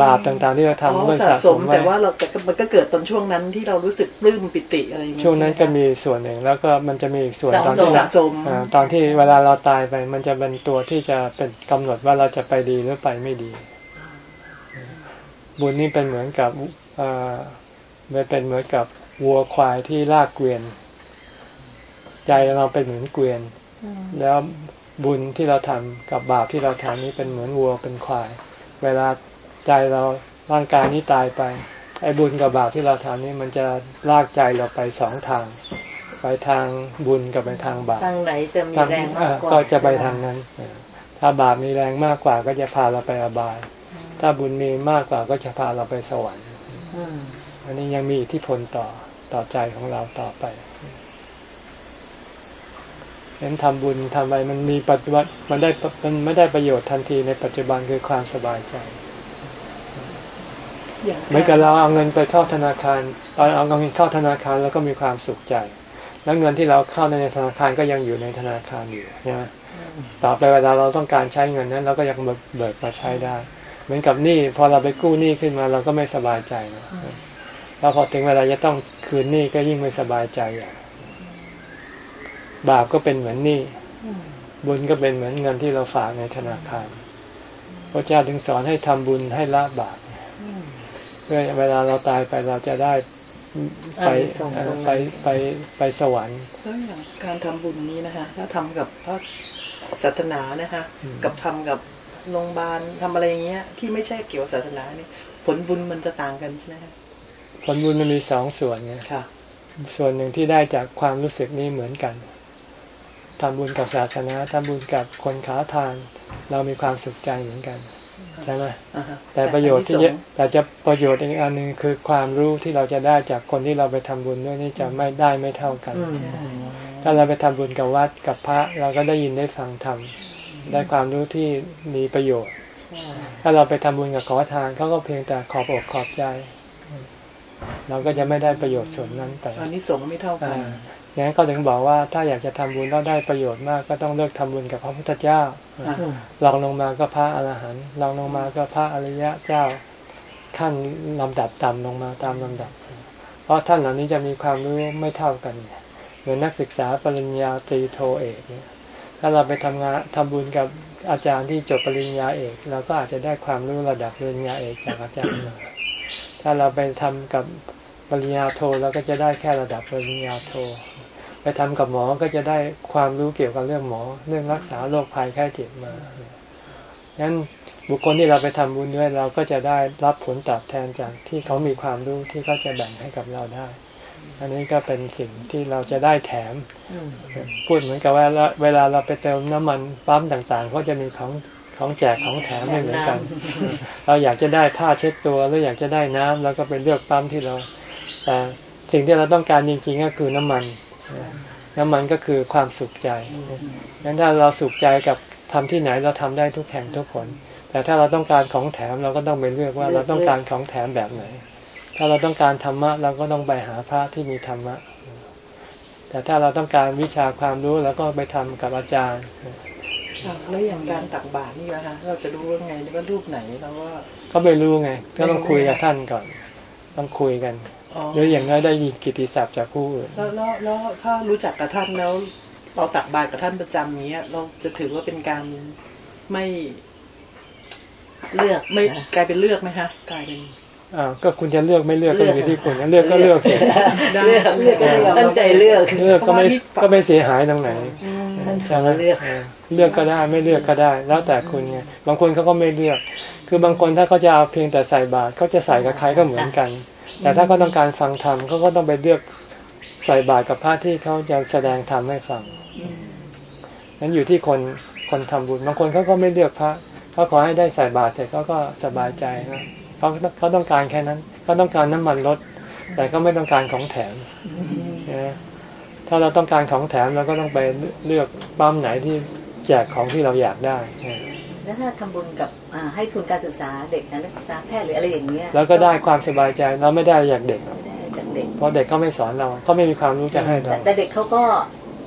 บาปต่างๆที่เราอ๋ทำอมันสะสะสสมมไว้แต่ว่าเราแต่มันก็เกิดตอนช่วงนั้นที่เรารู้สึกปลื้มปิติอะไรอย่างเงี้ยช่วงนั้นก็มีส่วนหนึ่งแล้วก็มันจะมีอีกส่วนสะตอนสที่มเราสะสมอ่าตอนที่เวลาเราตายไป มันจะเป็นตัวที่จะเป็นกำหนดว่าเราจะไปดีหรือไปไม่ดี บุญนี่เป็นเหมือนกับเอ่อมันเป็นเหมือนกับวัวควายที่ลากเกวียน ใจเราเป็นเหมือนเกวียน แล้วบุญที่เราทำกับบาปที่เราทำนี่เป็นเหมือนวัวเป็นควาย เวลาใจเราร่างกายนี้ตายไป ไอ้บุญกับบาปที่เราทำนี่มันจะลากใจเราไปสองทาง ไปทางบุญกับไปทางบาปทางไหนจะมีทางแรงมากกว่าก็จะไปทางนั้นเออถ้าบาปมีแรงมากกว่าก็จะพาเราไปอบาย ถ้าบุญมีมากกว่าก็จะพาเราไปสวรรค์อืมอันนี้ยังมีอิทธิพลต่อต่อใจของเราต่อไป เห็นทำบุญทำไปมันมีปัจจุบันมันได้มันไม่ได้ประโยชน์ทันทีในปัจจุบันคือความสบายใจอย่างเหมือนกับเราเอาเงินไปเข้าธนาคารเอาเอาเงินเข้าธนาคารแล้วก็มีความสุขใจ แล้วเงินที่เราเข้าในธนาคารก็ยังอยู่ในธนาคารอยู่ใช่ไหมต่อไปเวลาเราต้องการใช้เงินนั้นเราก็ยังเบิกมาใช้ได้ เหมือนกับหนี้พอเราไปกู้หนี้ขึ้นมาเราก็ไม่สบายใจนะแล้วพอถึงเวลาจะต้องคืนหนี้ก็ยิ่งไม่สบายใจอย่าง บาปก็เป็นเหมือนหนี้บุญก็เป็นเหมือนเงินที่เราฝากในธนาคารพระเจ้าถึงสอนให้ทำบุญให้ละบาปเพื่อเวลาเราตายไปเราจะได้ไปเอ่อไปไปไปสวรรค์แล้วอย่างการทำบุญนี้นะคะ ถ้าทำกับพระศาสนานะคะอืมกับทำกับโรงพยาบาลทำอะไรอย่างเงี้ย ที่ไม่ใช่เกี่ยวกับศาสนาเนี่ยผลบุญมันจะต่างกันใช่ไหมคะผลบุญมันมีสองส่วนไงค่ะส่วนหนึ่งที่ได้จากความรู้สึกนี้เหมือนกัน ทำบุญกับศาสนาทำบุญกับคนขาทาน เรามีความสุขใจเหมือนกันใช่ไหมแต่ประโยชน์ที่แต่จะประโยชน์อีกอันหนึ่งคือความรู้ที่เราจะได้จากคนที่เราไปทำบุญด้วยนี่จะไม่ได้ไม่เท่ากัน ถ้าเราไปทำบุญกับวัดกับพระเราก็ได้ยินได้ฟังธรรมได้ความรู้ที่มีประโยชน์ ถ้าเราไปทำบุญกับขอทานเขาก็เพียงแต่ขอบอกขอบใจ เราก็จะไม่ได้ประโยชน์ส่วนนั้นไปอันนี้สงไม่เท่ากัน อย่างนั้นเขาถึงบอกว่าถ้าอยากจะทำบุญแล้วได้ประโยชน์มาก ก็ต้องเลิกทำบุญกับพระพุทธเจ้าลองลงมาก็พระอรหันต์ลองลงมาก็พระอริยะเจ้าขั้นลำดับต่ำลงมาตามลำดับ เพราะท่านเหล่านี้จะมีความรู้ไม่เท่ากันเหมือนนักศึกษาปริญญาตรีโทเอกเนี่ยถ้าเราไปทำงานทำบุญกับอาจารย์ที่จบปริญญาเอกเราก็อาจจะได้ความรู้ระดับปริญญาเอกจากอาจารย์มาถ้าเราไปทำกับปริญญาโทเราก็จะได้แค่ระดับปริญญาโท ไปทำกับหมอก็จะได้ความรู้เกี่ยวกับเรื่องหมอ เรื่องรักษาโรคภัยแค่เจ็บมางั้นบุคคลที่เราไปทำบุญด้วยเราก็จะได้รับผลตอบแทนจากที่เขามีความรู้ที่เขาจะแบ่งให้กับเราได้ อันนี้ก็เป็นสิ่งที่เราจะได้แถม พูดเหมือนกับว่าเวลาเราไปเติมน้ำมันปั๊มต่างๆเขาจะมีของของแจกของแถมไม่เหมือนกัน เราอยากจะได้ผ้าเช็ดตัวหรืออยากจะได้น้ำเราก็ไปเลือกปั๊มที่เราแต่สิ่งที่เราต้องการจริงๆก็คือน้ำมัน น้ำมันก็คือความสุขใจงั้นถ้าเราสุขใจกับทำที่ไหนเราทำได้ทุกแห่งทุกคน แต่ถ้าเราต้องการของแถมเราก็ต้องไปเลือกว่าเราต้องการของแถมแบบไหน ถ้าเราต้องการธรรมะเราก็ต้องไปหาพระที่มีธรรมะ แต่ถ้าเราต้องการวิชาความรู้เราก็ไปทำกับอาจารย์แล้วอย่างการตักบาตรนี่นะคะเราจะรู้ว่าไงว่ารูปไหนแล้วว่าก็ไม่รู้ไง ก็ต้องคุยกับท่านก่อน ต้องคุยกัน หรืออย่างน้อยได้ยินกิติศัพท์จากผู้อื่นแล้วแล้วแล้วถ้ารู้จักกับท่านแล้ว เราตักบาตรกับท่านประจำนี้เราจะถือว่าเป็นการไม่เลือกไม่กลายเป็นเลือกไหมคะกลายเป็นอ่าก็คุณจะเลือกไม่เลือกก็อยู่ที่คุณเลือกก็เลือกเลือกเลือกตั้งใจเลือกเลือกก็ไม่ก็ไม่เสียหายตรงไหนใช่ไหมเลือกเลือกก็ได้ไม่เลือกก็ได้ แล้วแต่คุณไงบางคนเขาก็ไม่เลือก คือบางคนถ้าเขาจะเอาเพียงแต่ใส่บาตรเขาจะใส่กับใครก็เหมือนกัน แต่ถ้าเขาต้องการฟังธรรมเขาก็ต้องไปเลือกใส่บาตรกับพระที่เขาจะแสดงธรรมให้ฟังนั้นอยู่ที่คนคนทำบุญบางคนเขาก็ไม่เลือกพระเขาขอให้ได้ใส่บาตรเสร็จเขาก็สบายใจนะเขาเขาต้องการแค่นั้นเขาต้องการน้ำมันลด แต่เขาไม่ต้องการของแถมนะถ้าเราต้องการของแถมเราก็ต้องไปเลือกปั๊มไหนที่แจกของที่เราอยากได้ แล้วถ้าทำบุญกับให้ทุนการศึกษาเด็กนักศึกษาแพทย์หรืออะไรอย่างเงี้ยแล้วก็ได้ความสบายใจเราไม่ได้อยากเด็กเพราะเด็กเขาไม่สอนเราเขาไม่มีความรู้จะให้เราแต่เด็กเขาก็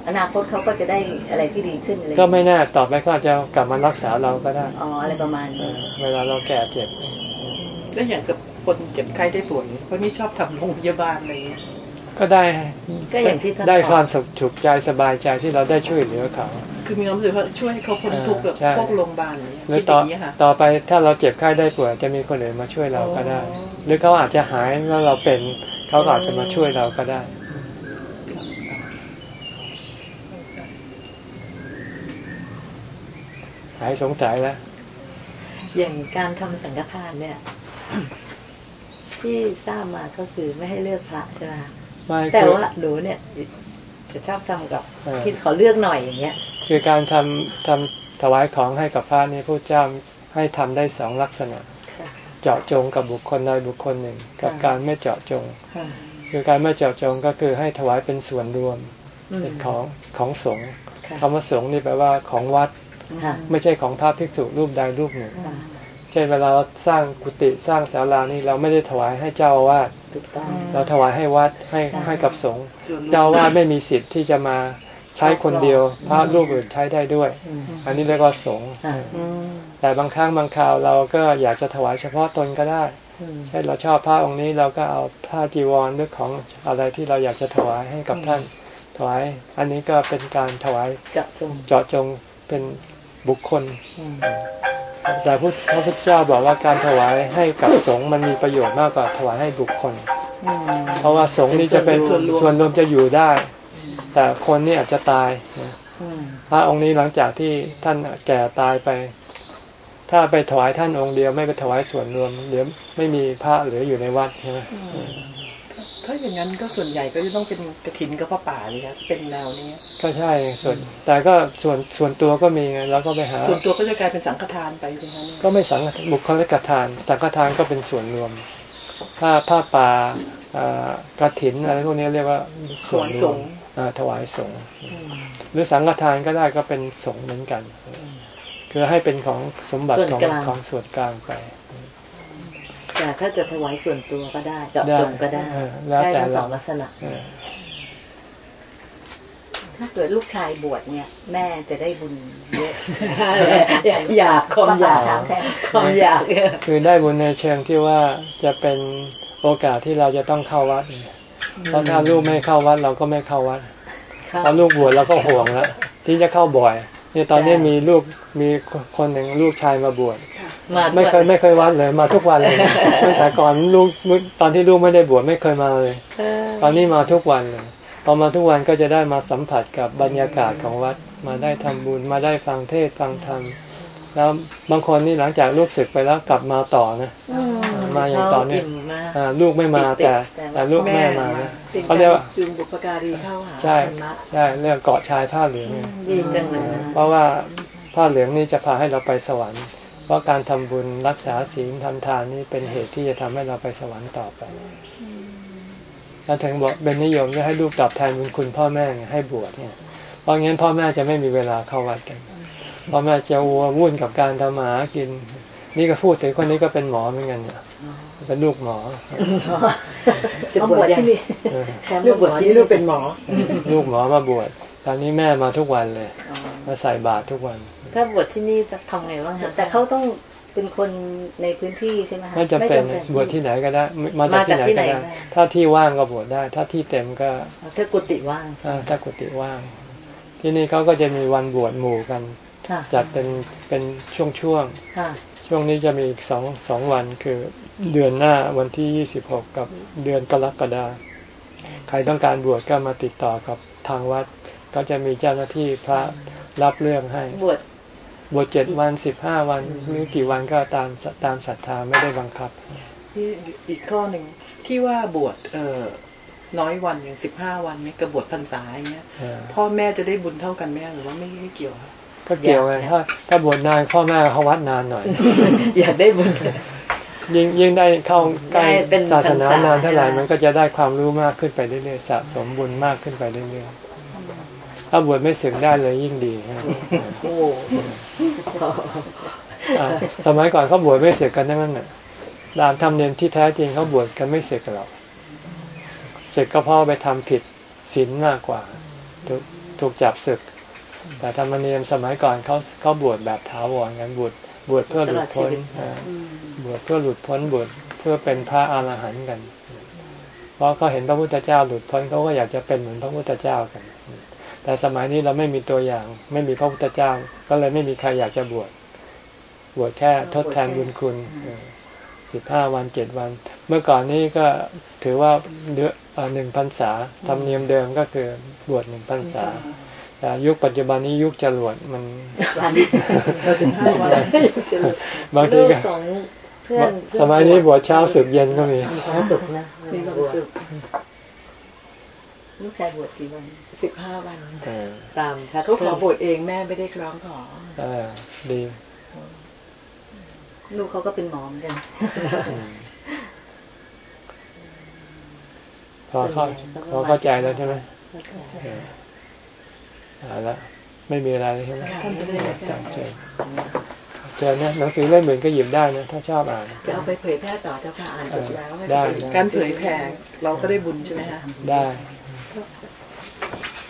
อนาคตเขาก็จะได้อะไรที่ดีขึ้นเลยก็ไม่แน่ต่อไปก็จะกลับมารักษาเราก็ได้อ๋ออะไรประมาณนี้เวลาเราแก่เจ็บก็อย่างกับคนเจ็บไข้ได้ป่วยเพราะนี่ชอบทำโรงพยาบาลอะไรอย่างเงี้ยก็ได้ก็อย่างที่ได้ความสุขใจสบายใจที่เราได้ช่วยเหลือเขา คือมีความรู้สึกว่าช่วยให้เขาพ้นทุกข์แบบพวกโรงพยาบาลนี้หรือต่อต่อไปถ้าเราเจ็บไข้ได้ป่วยจะมีคนอื่นมาช่วยเราก็ได้ หรือเขาอาจจะหายแล้วเราเป็นเขาอาจจะมาช่วยเราก็ได้หายสงสัยแล้ว อย่างการทำสังฆทานเนี่ย ที่ทราบมาก็คือไม่ให้เลือกพระใช่ไหมแต่ว่าหนูเนี่ย จะชอบทำกับที่ขอเลือกหน่อยอย่างเงี้ย คือการทำทำถวายของให้กับพระนี่พระเจ้าให้ทำได้สองลักษณะ เจาะจงกับบุคคลใดบุคคลหนึ่ง กับการไม่เจาะจง คือการไม่เจาะจงก็คือให้ถวายเป็นส่วนรวมเป็นของของสงฆ์คำว่าสงฆ์นี่แปลว่าของวัด ไม่ใช่ของพระภิกษุรูปใดรูปหนึ่งเช่นเวลาเราสร้างกุฏิสร้างศาลานี่เราไม่ได้ถวายให้เจ้าอาวาส เราถวายให้วัดให้ให้กับสงฆ์เจ้าอาวาสไม่มีสิทธิ์ที่จะมาใช้คนเดียวพระรูปอื่นใช้ได้ด้วย อันนี้เรียกว่าสงฆ์แต่บางครั้งบางคราวเราก็อยากจะถวายเฉพาะตนก็ได้เช่นเราชอบพระองค์นี้เราก็เอาผ้าจีวรหรือของอะไรที่เราอยากจะถวายให้กับท่านถวาย อันนี้ก็เป็นการถวายเจาะจงเป็นบุคคล แต่พระพุทธเจ้าบอกว่าการถวายให้กับสงฆ์มันมีประโยชน์มากกว่าถวายให้บุคคล เพราะว่าสงฆ์นี่จะเป็นส่วนรวมจะอยู่ได้ แต่คนนี่อาจจะตายพระองค์นี้หลังจากที่ท่านแก่ตายไป ถ้าไปถวายท่านองค์เดียวไม่ไปถวายส่วนรวมเดี๋ยวไม่มีพระเหลืออยู่ในวัดใช่ไหมก็ ถ้าอย่างนั้นก็ส่วนใหญ่ก็จะต้องเป็นกระถินกับพระป่าเลยครับเป็นแนวนี้ก็ใช่ส่วนแต่ก็ส่วนส่วนตัวก็มีไงแล้วก็ไปหา ส่วนตัวก็จะกลายเป็นสังฆทานไปใช่ไหมเนี่ยก็ไม่สังฆบุคลิกทาน สังฆทานก็เป็นส่วนรวม ถ้าผ้าป่าอ่ากระถินอะไรพวกนี้เรียกว่าส่วนรวมอ่าถวายสงฆ์หรือสังฆทานก็ได้ก็เป็นสงฆ์เหมือนกัน คือให้เป็นของสมบัติของของส่วนกลางไป แต่ถ้าจะถวายส่วนตัวก็ได้เจาะจงก็ได้เออแล้วแต่ได้ทั้งสเราองลักษณะเออถ้าเกิดลูกชายบวชเนี่ย แม่จะได้บุญเยอะอยากความอยากถามแทนความอยากคือได้บุญในเชิงที่ว่าจะเป็นโอกาสที่เราจะต้องเข้าวัดเพราะถ้าลูกไม่เข้าวัดเราก็ไม่เข้าวัดพอลูกบวชเราก็ห่วงแล้วที่จะเข้าบ่อย เนี่ยตอนนี้มีลูกมีคนหนึ่งลูกชายมาบวชมาไม่เคยไม่เคยวัดเลยมาทุกวันเลยตั้งแต่ก่อนลูกตอนที่ลูกไม่ได้บวชไม่เคยมาเลยตอนนี้มาทุกวันเลยพอมาทุกวันก็จะได้มาสัมผัสกับบรรยากาศของวัดมาได้ทำบุญมาได้ฟังเทศน์ฟังธรรม แล้วบางคนนี่หลังจากลูกศึกไปแล้วกลับมาต่อนะมาอย่างต่อเนื่องอ่าลูกไม่มาแต่แต่ลูกแม่มานะเขาเรียกว่าจูงบุพการีเข้าหาใช่ธรรมะใช่เรื่องเกาะชายผ้าเหลืองเนี่ยดีจังเลยนะเพราะว่าผ้าเหลืองนี่จะพาให้เราไปสวรรค์ เพราะการทำบุญรักษาศีลทำทานนี่เป็นเหตุที่จะทำให้เราไปสวรรค์ต่อไปแล้วถึงบอกเป็นนิยมจะให้ลูกตอบแทนบุญคุณพ่อแม่ไงให้บวชเนี่ยเพราะงั้นพ่อแม่จะไม่มีเวลาเข้าวัดกัน พ่อแม่จะวัววุ่นกับการทำมาหากิน นี่ก็พูดถึงคนนี้ก็เป็นหมอเหมือนกันเนี่ยเป็นลูกหมอจะบวชที่นี่เออแถมลูกบวชที่ลูกเป็นหมอ ลูกหมอมาบวชตอนนี้แม่มาทุกวันเลย มาใส่บาตรทุกวัน ถ้าบวชที่นี่จะทำไงบ้างคะแต่เขาต้องเป็นคนในพื้นที่ใช่ไหมคะไม่จำเป็นบวชที่ไหนก็ได้ มาจากที่ไหนก็ได้ ถ้าที่ว่างก็บวชได้ ถ้าที่เต็มก็ถ้ากุฏิว่างอ่าถ้ากุฏิว่าง ที่นี่เขาก็จะมีวันบวชหมู่กันค่ะ จัดเป็นเป็นช่วงค่ะๆช่วงนี้จะมีอีกสองสองวันคือเดือนหน้าวันที่ยี่สิบหกกับเดือนกรกฎาใครต้องการบวชก็มาติดต่อกับทางวัด ก็จะมีเจ้าหน้าที่พระรับเรื่องให้บวชบวชเจ็ดวันสิบห้าวันหรือกี่วันก็ตามตามศรัทธาไม่ได้บังคับที่อีกข้อหนึ่งที่ว่าบวชเอ่อน้อยวันอย่างสิบห้าวันเนี่ยกับบวชพรรษาอย่างเงี้ยเออพ่อแม่จะได้บุญเท่ากันไหมหรือว่าไม่ไม่เกี่ยวครับ ก็เกี่ยวไงถ้าถ้าบวชนานพ่อแม่เขาวัดนานหน่อย อยากได้บุญยิ่งยิ่งได้เข้าใกล้ได้เป็นศาสนาพรรษานานเท่าไหร่ใช่ไหมมันก็จะได้ความรู้มากขึ้นไปเรื่อยๆสะสมบุญมากขึ้นไปเรื่อยๆถ้าบวชไม่สึกได้เลยยิ่งดีฮะโอ้อะสมัยก่อนเขาบวชไม่สึกกันทั้งนั้นน่ะตามธรรมเนียมที่แท้จริงเขาบวชกันไม่สึกกันหรอกสึกก็เพราะไปทำผิดศีลมากกว่า ถูกถูกจับศึก แต่ธรรมเนียมสมัยก่อนเขาเขาบวชแบบถาวรกันบวชบวชเพื่อหลุดพ้นอ่าบวชเพื่อหลุดพ้นบวชเพื่อเป็นพระอาหารหันต์กัน เพราะเขาเห็นพระพุทธเจ้าหลุดพ้นเขาก็อยากจะเป็นเหมือนพระพุทธเจ้ากัน แต่สมัยนี้เราไม่มีตัวอย่าง ไม่มีพระพุทธเจ้า ก็เลยไม่มีใครอยากจะบวชบวชแค่ทดแทนบุญคุณสิบห้าวันเจ็ดวัน เมื่อก่อนนี้ก็ถือว่าเดือนหนึ่งพรรษาธรรมเนียมเดิมก็คือบวชหนึ่งพรรษา แต่ยุคปัจจุบันนี้ยุคจรวดมันสิบห้าวันบางทีก็ลูของเพื่อนเพื่อนสมัยนี้บวชเช้าสึกเย็นก็มีมีความสุขนะมีความสุขลูกชายบวชกี่วันสิบห้าวันเออตามแพทเขาขเทิอร์นบวชเองแม่ไม่ได้คล้องขอเออดีลูกเขาก็เป็นหมอเหมือนกันอืมพอเข้าพอเข้าใจแล้วใช่ไหม เออเอาละไม่มีอะไรแล้วใช่ไหมท่านจะได้จังเชิญเชิญนะหนังสือเล่มอื่นก็หยิบได้นะถ้าชอบอ่าน จะเอาไปเผยแพร่ต่อเจ้าค่ะอ่านจบแล้วได้การเผยแผ่เราก็ได้บุญใช่ไหมฮะได้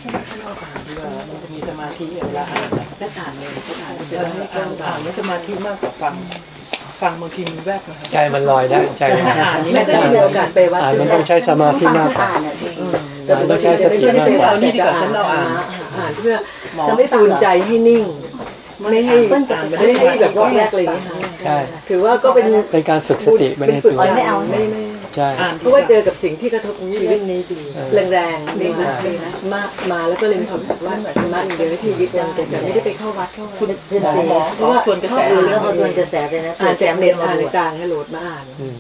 มันจะมีสมาธิเวลาอ่านก็อ่านเลยก็อ่านจะได้อ่านอ่านไม่สมาธิมากกว่าฟัง ฟังบางทีมันแวบนะคะใจมันลอยได้ใจมันอ่านนี่ไม่ได้มีโอกาสไปวัดอ่านมันต้องใช้สมาธิมากกว่าอ่านอะสิแต่บางทีจะไม่ใช่ไปวัดนี่ดีกว่าฉันเราอ่านอ่านเพื่อจะไม่จูนใจให้นิ่งไม่ให้อ่านไม่ให้แบบรอบแรกเลยนะคะใช่ถือว่าก็เป็นเป็นการฝึกสติไปในตัวไม่เอาไม่ไม่ใช่อ่าน เพราะว่าเจอกับสิ่งที่กระทบชีวิตนี้จริงเออแรงๆนี่นะนี่นะมามาแล้วก็เลยมีความรู้สึกว่าธรรมะอย่างเดียวที่ยึดได้แต่ไม่ได้ไปเข้าวัดเข้าวัดเพื่อนสีเพราะว่าควรกระแสชอบดูเรื่องเอาตัวนกระแสไปนะอ่านจากเน็ตอ่านในกลางให้โหลดมาอ่านอืม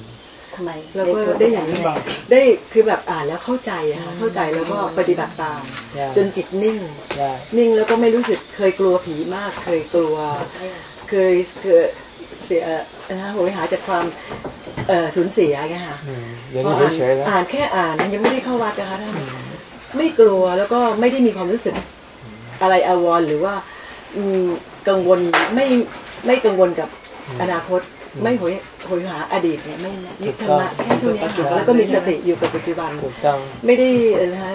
คทำไมแล้วก็ได้อย่างที่บอกได้คือแบบอ่านแล้วเข้าใจอะค่ะเข้าใจแล้วก็ปฏิบัติตาม จนจิตนิ่ง นิ่งแล้วก็ไม่รู้สึกเคยกลัวผีมากเคยกลัว เคยเคย เสียนะโหยหาจากความเอ่อสูญเสียไงค่ะเดี๋ยวนี้เฉยๆแล้วอ่านแค่อ่านยังไม่ได้เข้าวัดนะคะท่านไม่กลัวแล้วก็ไม่ได้มีความรู้สึกอะไรอาวรณ์หรือว่าอืมกังวลไม่ไม่กังวลกับอนาคต ไม่โหยโหยหาอดีตเนี่ยไม่นึกธรรมะแค่เท่านี้ค่ะแล้วก็มีสติอยู่กับปัจจุบันถูกต้องไม่ได้เอ่อนะฮะ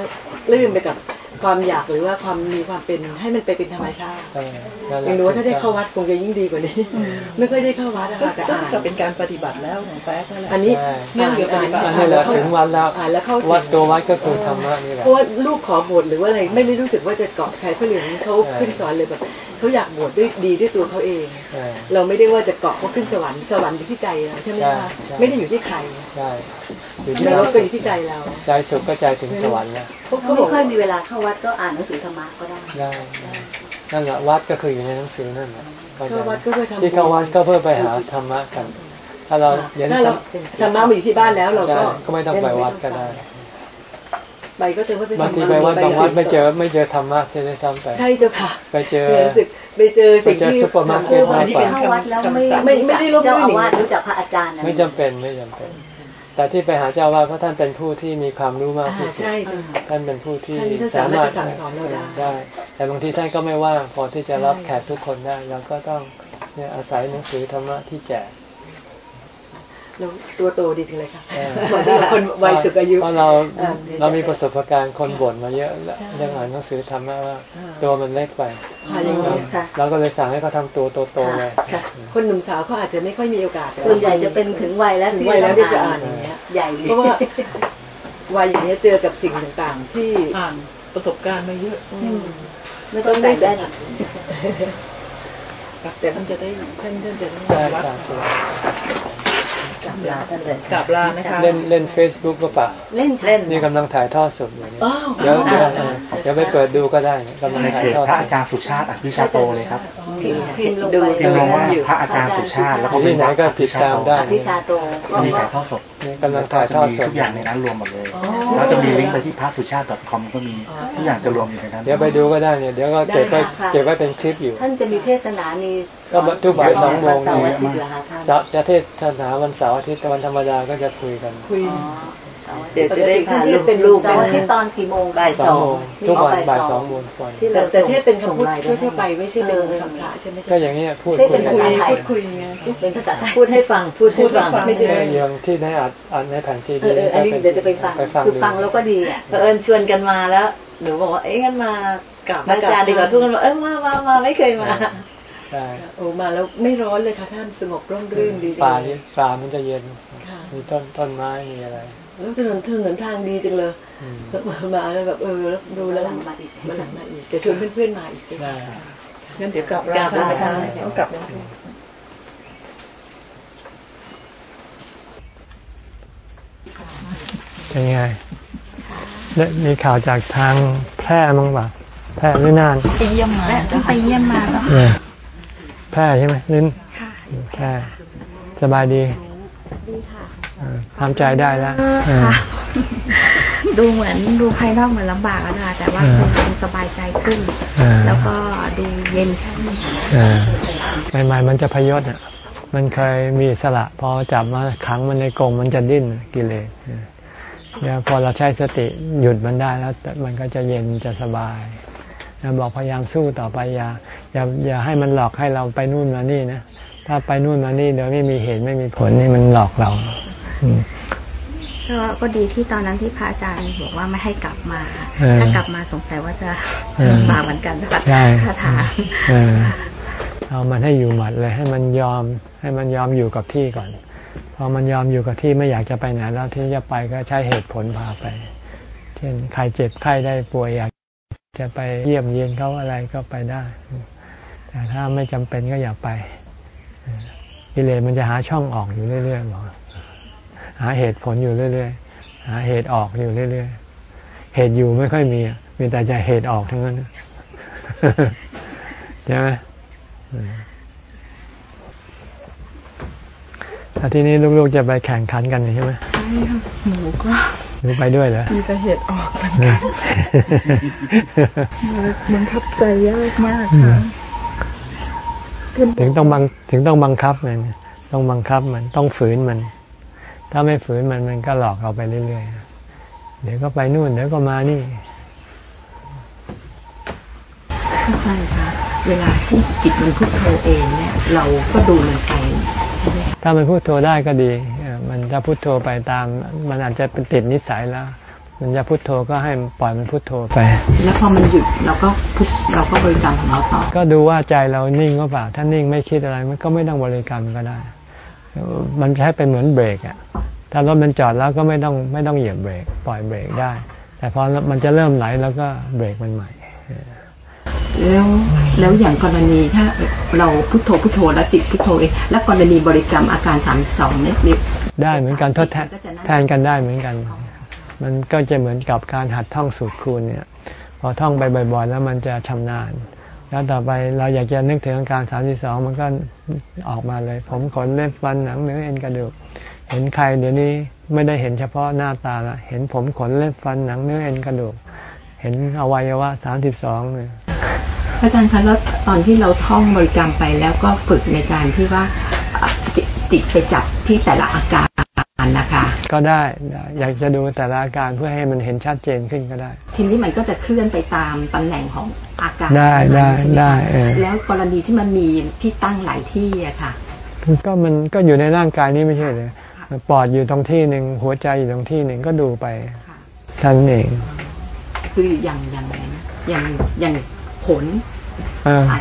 ลื่นไปกับ ความอยากหรือว่าความมีความเป็นให้มันไปเป็นธรรมชาติเออนั่นแหละอย่างรู้ว่าถ้าได้เข้าวัดคงจะยิ่งดีกว่านี้ ไม่ค่อยได้เข้าวัดอะค่ะแต่อ่านก็เป็นการปฏิบัติแล้วของแป๊กนั่นแหละอันนี้ใช่เรื่องเดียวปฏิบัติอันนี้แหละถึงวัดแล้วอ่านแล้วเข้าถึงวัดตัววัดก็คือธรรมะนี่แหละเพราะว่าลูกขอบวชหรือว่าอะไรไม่ได้รู้สึกว่าจะเกาะใครเพราะเหลืองเขาขึ้นสวรรค์เลยแบบเขาอยากบวชด้วยดีด้วยตัวเขาเองใช่เราไม่ได้ว่าจะเกาะเขาขึ้นสวรรค์สวรรค์อยู่ที่ใจเราใช่ไหมใช่คะใช่ไม่ได้อยู่ที่ใครใช่ อยู่ที่นรเรากก็อยู่ที่ใจเรา ใจสุขก็ใจถึงสวรรค์แล้วเขาเขาบไม่อกค่อยมีเวลาเข้าวัดก็อ่านหนังสือธรรมะก็ได้ ได้ นั่นแหละวัดก็คืออยู่ในหนังสือนั่นแหละเข้าใจเข้าวัดก็เพื่อทำที่เข้าวัดก็เพื่อไปหาธรรมะกัน ถ้าเราเดี๋ยวถ้านี้เราธรรมะมาอยู่ที่บ้านแล้วเราใช่ก็ก็ไม่ต้องไปวัดก็ได้ไปก็เจอว่าไปบางทำทีไปวัดบางวัดไม่เจอปไม่เจอธรรมะจะได้ซ้ำไป ใช่เจ้าค่ะ ไปเจอรู้สึกไปเจอสิ่งที่ไปเจอซุปเปอร์มาร์เก็ตทำบางทีเข้าวัดแล้วไม่ไม่ไม่ได้ลบเจ้าลู่หนีอาวาสรู้จักพระอาจารย์อะไรไม่จำเป็นไม่จำเป็น แต่ที่ไปหาเจ้าว่าเพราะท่านเป็นผู้ที่มีความรู้มากอ่าที่สุดใช่ค่ะท่านเป็นผู้ที่ท่านสามารถสามารถจะสั่งสอนเราได้ได้ แต่บางทีท่านก็ไม่ว่างพอที่จะรับแขกทุกคนได้เราก็ต้องเนี่ยอาศัยหนังสือธรรมะที่แจก เราตัวโตดีจังเลยค่ะเออวันนี้คนวัยสุดอายุเพราะเราอ่าเรามีประสบการณ์คนบ่นมาเยอะแล้วใช่เรื่องอ่านหนังสือธรรมะว่าอ่าตัวมันเล็กไปค่ะอย่างนี้ค่ะเราก็เลยสั่งให้เขาทำตัวโตๆเลยค่ะคนหนุ่มสาวเขาอาจจะไม่ค่อยมีโอกาส ส่วนใหญ่จะเป็นถึงวัยแล้วถึงวัยแล้วที่จะอ่านอย่างเงี้ยใหญ่เพราะว่าวัยอย่างเงี้ยเจอกับสิ่งต่างๆ ที่อ่านประสบการณ์มาเยอะอืมไม่ต้องใส่แว่นแต่ท่านจะได้ท่านท่านจะได้ได้วัดครับ กลับลาท่านเลยกราบลานะคะเล่นเล่นเฟซบุ๊กก็ปะเล่นเล่นนี่กำลังถ่ายทอดสดอยู่เนี่ยอ้าวเดี๋ยวเดี๋ยวเออเดี๋ยวไปเปิดดูก็ได้กำลังในถ่ายเพจทอดพระสอาดจารย์สุชาติอภิชาโตเลยครับพิมพ์พิมพ์ลงดูไปพิมพ์ลงว่าพระอาจารย์สุชาติแล้วก็ที่ไหนก็ติดตามได้อภิชาโตก็มีก็ถ่ายทอดสดนี่กำลังถ่ายทอดสจะมีดทุกอย่างในนั้นรวมหมดเลย แล้วจะมีลิงก์ไปที่พระสุชาติ .com ก็มีทุกอย่างจะรวมอยู่ในนั้น เดี๋ยวไปดูก็ได้เนี่ยเดี๋ยวก็เก็บไว้เก็บไว้เป็นคลิปอยู่ ท่านจะมีเทศนามีก็ทุกบ่ายสองโมงวันเสาร์อาทิตย์เหรอคะท่านจะจะเทศนาวันเสาร์อาทิตย์แต่วันธรรมดาก็จะคุยกันคุยอ๋อ เสาร์อาทิเดี๋ตยวย์จะได้พาลูกเป็นลูกเสาร์อาทิตย์ตอนกี่โมงบ่ายสสององโมงทุกวันอ๋อบ่ายสองโมงก่อนที่แต่เราแต่เทศเป็นคำพูดส่งลน์ทั่วๆไปให้ไม่ใช่เป็นคำพระใช่ไหมก็อย่างเงี้ยพูดเทศเป็นคุภายษาไทยพูดคุยไงเป็นภาษาไทยพูดให้ฟังพูดให้ฟังไม่ใช่อย่างที่ในอัดอัดในแผ่นซีเอดีอเอออันนี้เดี๋ยวจะไปฟังไปฟังคือดูฟังแล้วก็ดีอะเผอิญชวนกันมาแล้วหนูบอกว่าเอ๊ะงั้นมากราบอาจารย์ดีกว่าทุกคนบอกเออมามามาไม่เคยมาได้โอ้มาแล้วไม่ร้อนเลยค่ะท่านสงบร่มรื่นดีจังป่าเลนี่ยป่ามันจะเย็นค่ะมีต้นต้นไม้มีอะไร แล้วถนนถนนทางดีจังเลยอืมมาแล้วแบบเออดูแล้ววันหลังมาอีกวันหลังมาอีกแต่ชวนเพื่อนๆมาอีกได้งั้นเดี๋ยวกลับกราบลานะคะค่ะต้องกลับแล้วเป็นไงได้มีข่าวจากทางแพร่มั้งป่ะแพร่หรือน่านไปเยี่ยมมาไปเยี่ยมมาแล้วเออแพร่ใช่ไหมหรือค่ะแพร่สบายดีดีค่ะเออ ทำใจได้แล้วเออค่ะดูเหมือนดูภายนอกเหมือนลำบากแล้วนะคะแต่ว่าเออคงสบายใจขึ้นเออแล้วก็ดูเย็นขึ้นเออใหม่ๆมันจะพยศอะ มันเคยมีอิสละ พอจับมาขังมันในกรงมันจะดิ้นกิเลสเออเดี๋ยวพอเราใช้สติหยุดมันได้แล้วแต่มันก็จะเย็นจะสบายนะบอกพยายามสู้ต่อไปอย่าอย่าอย่าให้มันหลอกให้เราไปนู่นมานี่นะถ้าไปนู่นมานี่เดี๋ยวไม่มีเหตุไม่มีผลนี่มันหลอกเราอืม ก็ก็ดีที่ตอนนั้นที่พระอาจารย์บอกว่าไม่ให้กลับมาเออถ้ากลับมาสงสัยว่าจะเออลำบากเหมือนกันนะคะใช่ถ้าถามเออเอามันให้อยู่หมัดเลย ให้มันยอม ให้มันยอมอยู่กับที่ก่อน พอมันยอมอยู่กับที่ไม่อยากจะไปไหนแล้วที่จะไปก็ใช้เหตุผลพาไป เช่นใครเจ็บไข้ได้ป่วยอยากจะไปเยี่ยมเยียนเขาอะไรก็ไปได้ แต่ถ้าไม่จำเป็นก็อย่าไปกิเลสมันจะหาช่องออกอยู่เรื่อยๆบอก หาเหตุผลอยู่เรื่อยๆหาเหตุออกอยู่เรื่อยๆเหตุอยู่ไม่ค่อยมีอะมีแต่จะเหตุออกทั้งนั้นใช่ไหมอืมแล้วทีนี้ลูกๆจะไปแข่งขันกันใช่ไหมใช่ค่ะหนูก็หนูไปด้วยเหรอมีแต่เหตุออกเหมือนกันมันทับใจยากมากค่ะถึงต้องบังถึงต้องบังคับมัน ต้องบังคับมันต้องฝืนมัน ถ้าไม่ฝืนมันมันก็หลอกเราไปเรื่อยๆ เดี๋ยวก็ไปนู่นเดี๋ยวก็มานี่ใช่ค่ะเวลาที่จิตมันพุทโธเองเนี่ย เราก็ดูมันไปใช่ไหมถ้ามันพูดโทรได้ก็ดีเออมันจะพูดโทรไปตาม มันอาจจะเป็นติดนิสัยแล้ว มันจะพูดโทรก็ให้ปล่อยมันพูดโทรไป แล้วพอมันหยุดเราก็พุทเราก็บริกรรมของเราต่อ ก็ดูว่าใจเรานิ่งก็เปล่า ถ้านิ่งไม่คิดอะไรมันก็ไม่ต้องบริกรรมก็ได้ มันจะให้เป็นเหมือนเบรกอะถ้ารถมันจอดแล้วก็ไม่ต้องไม่ต้องเหยียบเบรกปล่อยเบรกได้ แต่พอมันจะเริ่มไหลแล้วก็เบรกมันใหม่แล้วแล้วอย่างกรณีถ้าเราพุทโธพุทโธแล้วติดพุทโธเองแล้วกรณีบริกรรมอาการสามสองเนี่ยมีได้เหมือนกันทดแทนแทนกันได้เหมือนกัน มันก็จะเหมือนกับการหัดท่องสูตรคูณเนี่ย พอท่องไปบ่อยๆ แล้วมันจะชำนาญ แล้วต่อไปเราอยากจะนึกถึงอาการสามสองมันก็ออกมาเลย ผมขนเล็บฟันหนังเนื้อเอ็นกระดูก เห็นใครเดี๋ยวนี้ไม่ได้เห็นเฉพาะหน้าตาละเห็นผมขนเล็บฟันหนังเนื้อเอ็นกระดูก เห็นอวัยวะสามสิบสองเนี่ยอาจารย์คะแล้วตอนที่เราท่องบริกรรมไปแล้วก็ฝึกในการที่ว่า จิตจิตไปจับที่แต่ละอาการนะคะ ก็ได้ได้อยากจะดูแต่ละอาการเพื่อให้มันเห็นชัดเจนขึ้นก็ได้ ทีนี้มันก็จะเคลื่อนไปตามตำแหน่งของอาการได้ได้ใช่หมคะได้เออแล้วกรณีที่มันมีที่ตั้งหลายที่อะค่ะ ก็มันก็อยู่ในร่างกายนี้ไม่ใช่เลยปอดอยู่ตรงที่หนึ่งหัวใจอยู่ตรงที่หนึ่งก็ดูไปแค่นั้นเอง คืออย่างอย่างไรนะอย่างอย่างขนเอออะ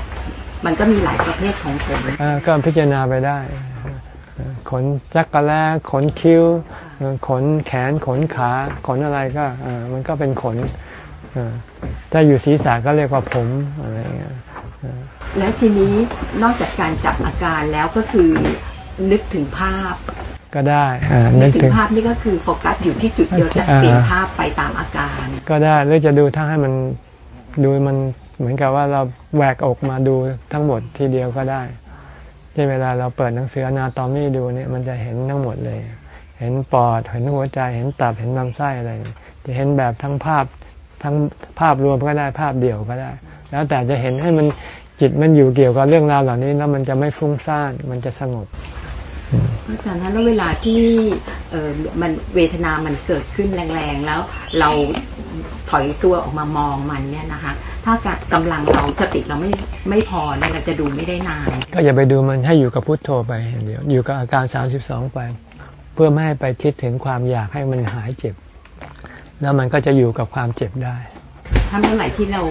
มันก็มีหลายประเภทของขนเออก็พิจารณาไปได้เออ ขนจักรแล้ขนคิ้วเออขนแขนขนขา ขนอะไรก็เออมันก็เป็นขนเออถ้าอยู่ศีรษะก็เรียกว่าผมอะไรอย่างเงี้ยเออแล้วทีนี้นอกจากการจับอาการแล้วก็คือนึกถึงภาพก็ได้อ่านึนึกกถึถึงงภาพนี่ก็คือโฟกัสอยู่ที่จุดเดียวแต่อ่าเปลี่ยนภาพไปตามอาการ ก็ได้หรือจะดูถ้าให้มันดูมันเหมือนกับว่าเราแหวกอกมาดูทั้งหมดทีเดียวก็ได้ ที่เวลาเราเปิดหนังสืออนาตอมี่ดูเนี่ยมันจะเห็นทั้งหมดเลย เห็นปอด เห็นหัวใจ เห็นตับ เห็นลำไส้อะไร จะเห็นแบบทั้งภาพทั้งภาพรวมก็ได้ภาพเดี่ยวก็ได้ แล้วแต่จะเห็นให้มันจิตมันอยู่เกี่ยวกับเรื่องราวเหล่านี้แล้วมันจะไม่ฟุ้งซ่าน มันจะสงบ อาจารย์คะแล้วเวลาที่เออมันเวทนามันเกิดขึ้นแรงๆ แล้วเราถอยตัวออกมามองมันเนี่ยนะคะ ถ้าการกำลังเราสติเราไม่ไม่พอเนี่ยเราจะดูไม่ได้นาน ก็อย่าไปดูมันให้อยู่กับพุทโธไปอย่างเดียวอยู่กับอาการ32ไป เพื่อไม่ให้ไปคิดถึงความอยากให้มันหายเจ็บ แล้วมันก็จะอยู่กับความเจ็บได้ ถ้าเมื่อไหร่ที่เรา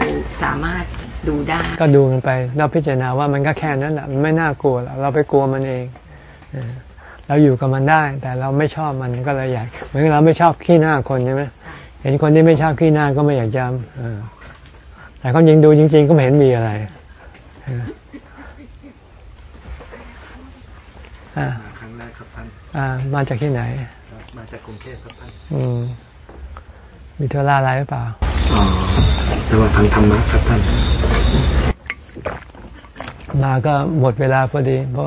สามารถดูได้ ก็ดูมันไป เราพิจารณาว่ามันก็แค่นั้นแหละมันไม่น่ากลัวหรอกเราไปกลัวมันเอง เออเราอยู่กับมันได้ แต่เราไม่ชอบมันก็เลยอยากเหมือนเราไม่ชอบขี้หน้าคนใช่ไหมเห็นคนที่ไม่ชอบขี้หน้าก็ไม่อยากจำเออแต่เขายิงดูจริง ๆ ก็ไม่เห็นมีอะไรเอออ่าครั้งแรกครับท่านอ่ามาจากที่ไหน มาจากกรุงเทพครับท่านอืมมีธุระอะไรหรือเปล่าอ๋อแต่ว่าทางธรรมะครับท่าน มาก็หมดเวลาพอดี เพราะ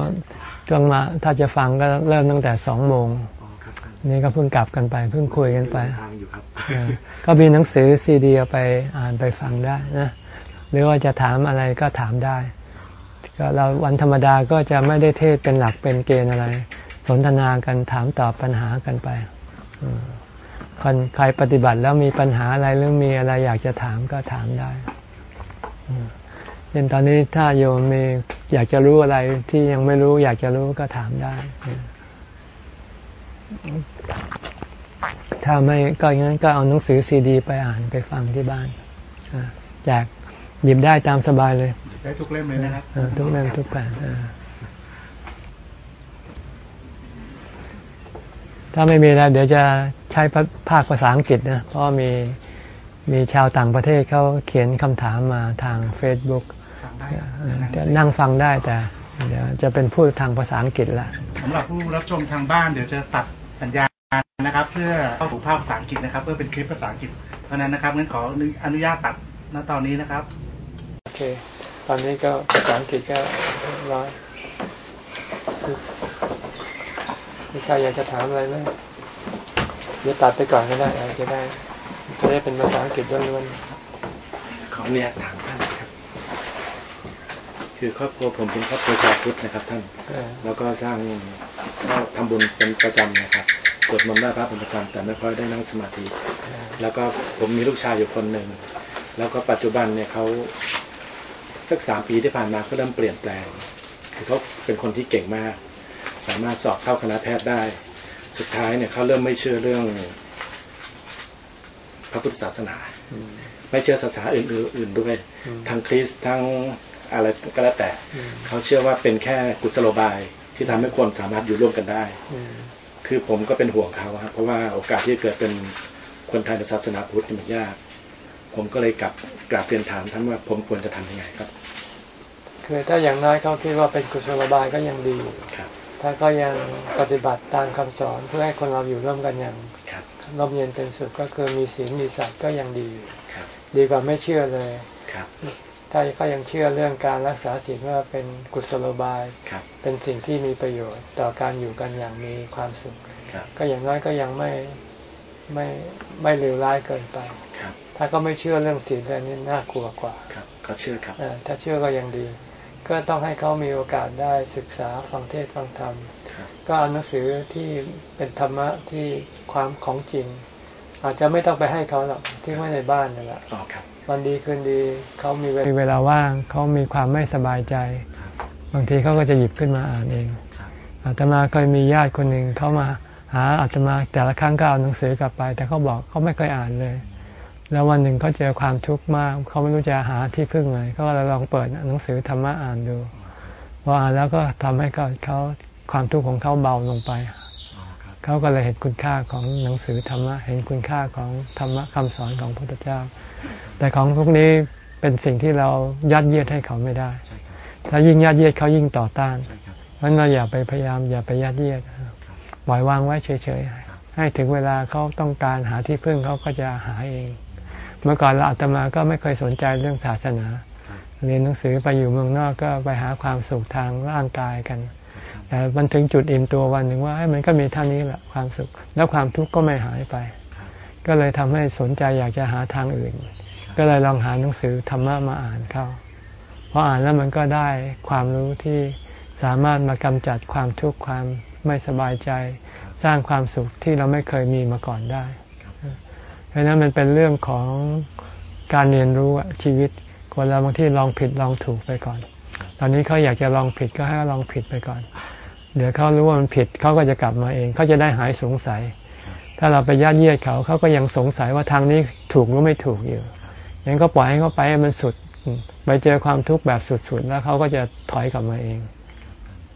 ช่วงมาถ้าจะฟังก็เริ่มตั้งแต่สองโมงอ๋อครับท่านนี่ก็เพิ่งกลับกันไปเพิ่งคุยกันไปทางอยู่ครับเออก็มีหนังสือซีดีเอาไปอ่านไปฟังได้นะหรือว่าจะถามอะไรก็ถามได้ ก็เราวันธรรมดาก็จะไม่ได้เทศเป็นหลักเป็นเกณฑ์อะไร สนทนากันถามตอบปัญหากันไปอืมคนใครปฏิบัติแล้วมีปัญหาอะไรหรือมีอะไรอยากจะถามก็ถามได้อืมเช่นตอนนี้ถ้าโยมมีอยากจะรู้อะไรที่ยังไม่รู้ อยากจะรู้ก็ถามได้ ถ้าไม่ก็งั้นก็เอาหนังสือซีดี ไปอ่านไปฟังที่บ้านอ่าแจกหยิบได้ตามสบายเลย ได้ทุกเล่มเลยนะครับเออทุกเล่มทุกแผ่นเออถ้าไม่มีแล้วเดี๋ยวจะใช้ภาคภาษาอังกฤษนะ เพราะมีมีชาวต่างประเทศเขาเขียนคำถามมาทาง Facebook ฟังได้เออ จะนั่งฟังได้แต่เดี๋ยวจะเป็นพูดทางภาษาอังกฤษละสำหรับผู้รับชมทางบ้านเดี๋ยวจะตัดสัญญาณนะครับ เพื่อเข้าสู่ภาพภาษาอังกฤษนะครับ เพื่อเป็นคลิปภาษาอังกฤษเพราะฉะนั้นนะครับงั้นขออนุญาตตัดณตอนนี้นะครับโอเค ตอนนี้ก็ภาษาอังกฤษก็ร้อยมีใครอยากจะถามอะไรไหมเดี๋ยวตัดไปก่อนก็ได้อาจจะได้ จะได้เป็นภาษาอังกฤษล้วนๆขออนุญาตถามท่าน ครับคือครอบครัวผมเป็นครอบครัวชาวพุทธนะครับ ท่าน แล้วก็สร้างก็ทำบุญเป็นประจำนะครับสวดมนต์ได้พระเป็นประจำแต่ไม่ค่อยได้นั่งสมาธิ แล้วก็ผมมีลูกชายอยู่คนหนึ่ง แล้วก็ปัจจุบันเนี่ยเขาสักสามปีที่ผ่านมาเขาเริ่มเปลี่ยนแปลง คือเขาเป็นคนที่เก่งมาก สามารถสอบเข้าคณะแพทย์ได้ สุดท้ายเนี่ยเขาเริ่มไม่เชื่อเรื่องพระพุทธศาสนา ไม่เชื่อศาสนาอื่นๆด้วย ทั้งคริสต์ทั้ง อะไรก็แล้วแต่ เขาเชื่อว่าเป็นแค่กุศโลบายที่ทำให้คนสามารถอยู่ร่วมกันได้ คือผมก็เป็นห่วงเขาครับเพราะว่าโอกาสที่จะเกิดเป็นคนไทยในศาสนาพุทธมันยาก ผมก็เลยกลับกราบเรียนถามท่านว่าผมควรจะทำยังไงครับ คือถ้าอย่างน้อยเขาคิดว่าเป็นกุศโลบายก็ยังดีครับถ้าก็ยังปฏิบัติตามคำสอนเพื่อให้คนเราอยู่ร่วมกันอย่างร่มเย็นเป็นสุขก็คือมีศีลมีสัตว์ก็ยังดี ดีกว่าไม่เชื่อเลย ครับถ้าเขายังเชื่อเรื่องการรักษาศีลว่าเป็นกุศโลบาย เป็นสิ่งที่มีประโยชน์ต่อการอยู่กันอย่างมีความสุข ก็อย่างน้อยก็ยังไม่ไม่ไม่เลวร้ายเกินไป ถ้าก็ไม่เชื่อเรื่องศีลแต่นี้น่ากลัวกว่าครับเขาเชื่อครับถ้าเชื่อก็ยังดี ก็ต้องให้เขามีโอกาสได้ศึกษาฟังเทศฟังธรรม ก็เอาหนังสือที่เป็นธรรมะที่ความของจริง อาจจะไม่ต้องไปให้เขาหรอกที่ไว้ในบ้านนั่นแหละ วันดีคืนดีเขามีเวลาว่างเขามีความไม่สบายใจ บางทีเขาก็จะหยิบขึ้นมาอ่านเองอาตมาเคยมีญาติคนหนึ่งเขามาหาอาตมาแต่ละครั้งก็เอาหนังสือกลับไป แต่เขาบอกเขาไม่เคยอ่านเลย แล้ววันหนึ่งเขาเจอความทุกข์มากเขาไม่รู้จะหาที่พึ่งเลยเขาเลยลองเปิดหนังสือธรรมะอ่านดูพออ่านแล้วก็ทำให้เขาเขาความทุกข์ของเขาเบาลงไปเขาก็เลยเห็นคุณค่าของหนังสือธรรมะเห็นคุณค่าของธรรมะคำสอนของพระพุทธเจ้า แต่ของพวกนี้เป็นสิ่งที่เรายัดเยียดให้เขาไม่ได้ถ้ายิ่งยัดเยียดเขายิ่งต่อต้านเพราะเราอย่าไปพยายามอย่าไปยัดเยียดปล่อยวางไว้เฉยๆ ให้ถึงเวลาเขาต้องการหาที่พึ่งเขาก็จะหาเอง เมื่อก่อนเราอาตมาก็ไม่เคยสนใจเรื่องศาสนา เรียนหนังสือไปอยู่เมืองนอกก็ไปหาความสุขทางร่างกายกัน แต่มันถึงจุดอิ่มตัววันหนึ่งว่ามันก็มีเท่านี้แหละความสุข แล้วความทุกข์ก็ไม่หายไป ก็เลยทำให้สนใจอยากจะหาทางอื่น ก็เลยลองหาหนังสือธรรมะมาอ่านเข้าพออ่านแล้วมันก็ได้ความรู้ที่สามารถมากำจัดความทุกข์ความไม่สบายใจ สร้างความสุขที่เราไม่เคยมีมาก่อนได้เพราะนั้นมันเป็นเรื่องของการเรียนรู้ชีวิตคนเราบางที่ลองผิดลองถูกไปก่อน ตอนนี้เขาอยากจะลองผิดก็ให้ลองผิดไปก่อน เดี๋ยวเขารู้ว่ามันผิดเขาก็จะกลับมาเองเขาจะได้หายสงสัย ถ้าเราไปยัดเยียดเขาเขาก็ยังสงสัยว่าทางนี้ถูกหรือไม่ถูกอยู่ ยังก็ปล่อยให้เขาไปมันสุด ไปเจอความทุกข์แบบสุดๆ แล้วเขาก็จะถอยกลับมาเอง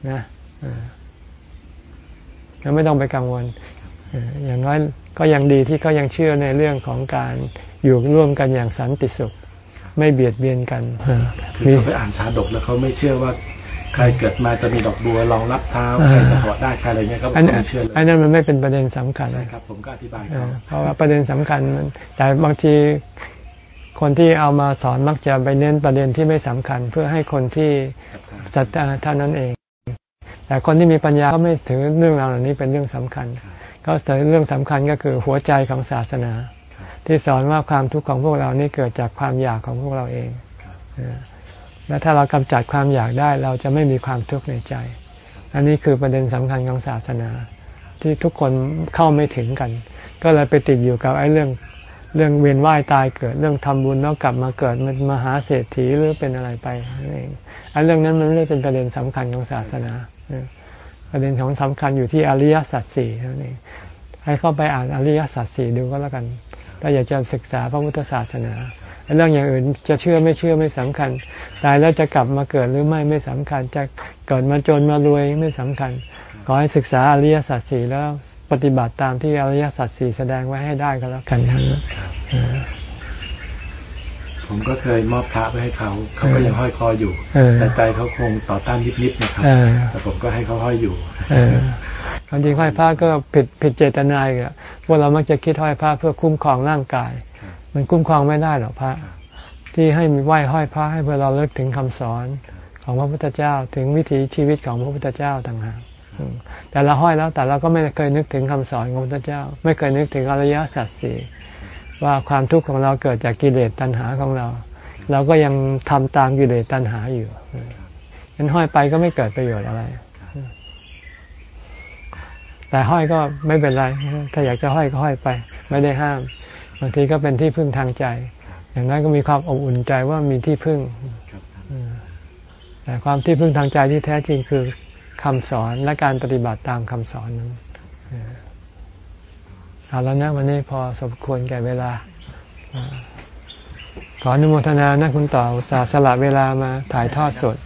นะยังไม่ต้องไปกังวลอย่างน้อยก็ยังดีที่เขายังเชื่อในเรื่องของการอยู่ร่วมกันอย่างสันติสุข ไม่เบียดเบียนกันคือเขาไปอ่านชาดกแล้วเขาไม่เชื่อว่าใครเกิดมาจะมีดอกบัวรองรับเท้าใครจะถอดได้ใครอะไรเงี้ยเขาไม่เชื่อเลยอันนั้นมันไม่เป็นประเด็นสำคัญใช่ครับผมก็อธิบายเขาเพราะว่าประเด็นสำคัญแต่บางที คนที่เอามาสอนมักจะไปเน้นประเด็นที่ไม่สำคัญ เพื่อให้คนที่ศรัทธาเท่านั้นเอง แต่คนที่มีปัญญาก็ไม่ถือเรื่องราวเหล่านี้เป็นเรื่องสำคัญเขาถือเรื่องสำคัญก็คือหัวใจของศาสนา ที่สอนว่าความทุกข์ของพวกเรานี่เกิดจากความอยากของพวกเราเองและถ้าเรากำจัดความอยากได้เราจะไม่มีความทุกข์ในใจ อันนี้คือประเด็นสำคัญของศาสนา ที่ทุกคนเข้าไม่ถึงกัน ก็เลยไปติดอยู่กับไอ้เรื่อง เรื่องเวียนว่ายตายเกิดเรื่องทำบุญแล้วกลับมาเกิดมันมหาเศรษฐีหรือเป็นอะไรไปนั่นเองอันเรื่องนั้นมันไม่ได้เป็นประเด็นสำคัญของศาสนาประเด็นของสำคัญอยู่ที่อริยสัจสี่นั่นเองให้เข้าไปอ่านอริยสัจสี่ดูก็แล้วกัน ถ้าอยากจะศึกษาพระพุทธศาสนาเรื่องอย่างอื่นจะเชื่อไม่เชื่อไม่สำคัญ ตายแล้วจะกลับมาเกิดหรือไม่ไม่สำคัญ จะเกิดมาจนมารวยไม่สำคัญ ขอให้ศึกษาอริยสัจสี่แล้ว ปฏิบัติตามที่อริยสัจสี่แสดงไว้ให้ได้ก็แล้วกันทั้งนั้นผมก็เคยมอบพระไปให้เขาเขาก็ยังห้อยคออยู่แต่ใจเขาคงต่อต้านนิดๆนะครับแต่ผมก็ให้เขาห้อยอยู่ความจริงห้อยพระก็ผิดผิดเจตนาอะพวกเรามักจะคิดห้อยพระเพื่อคุ้มครองร่างกาย มันคุ้มครองไม่ได้หรอกพระ ที่ให้มีไหว้ห้อยพระให้เพื่อเราเลิกถึงคำสอนของพระพุทธเจ้าถึงวิถีชีวิตของพระพุทธเจ้าต่างหาก แต่เราห้อยแล้วแต่เราก็ไม่เคยนึกถึงคำสอนของพระเจ้า ไม่เคยนึกถึงอริยสัจสี่ว่าความทุกข์ของเราเกิดจากกิเลสตัณหาของเรา เราก็ยังทำตามกิเลสตัณหาอยู่งั้นห้อยไปก็ไม่เกิดประโยชน์อะไร แต่ห้อยก็ไม่เป็นไร ถ้าอยากจะห้อยก็ห้อยไป ไม่ได้ห้าม บางทีก็เป็นที่พึ่งทางใจ อย่างนั้นก็มีความอบอุ่นใจว่ามีที่พึ่งแต่ความที่พึ่งทางใจที่แท้จริงคือ คำสอนและการปฏิบัติตามคำสอนนั้นเอาแล้วนะวันนี้พอสมควรแก่เวลา ขออนุโมทนานะคุณต่อสาสละเวลามาถ่ายทอดสด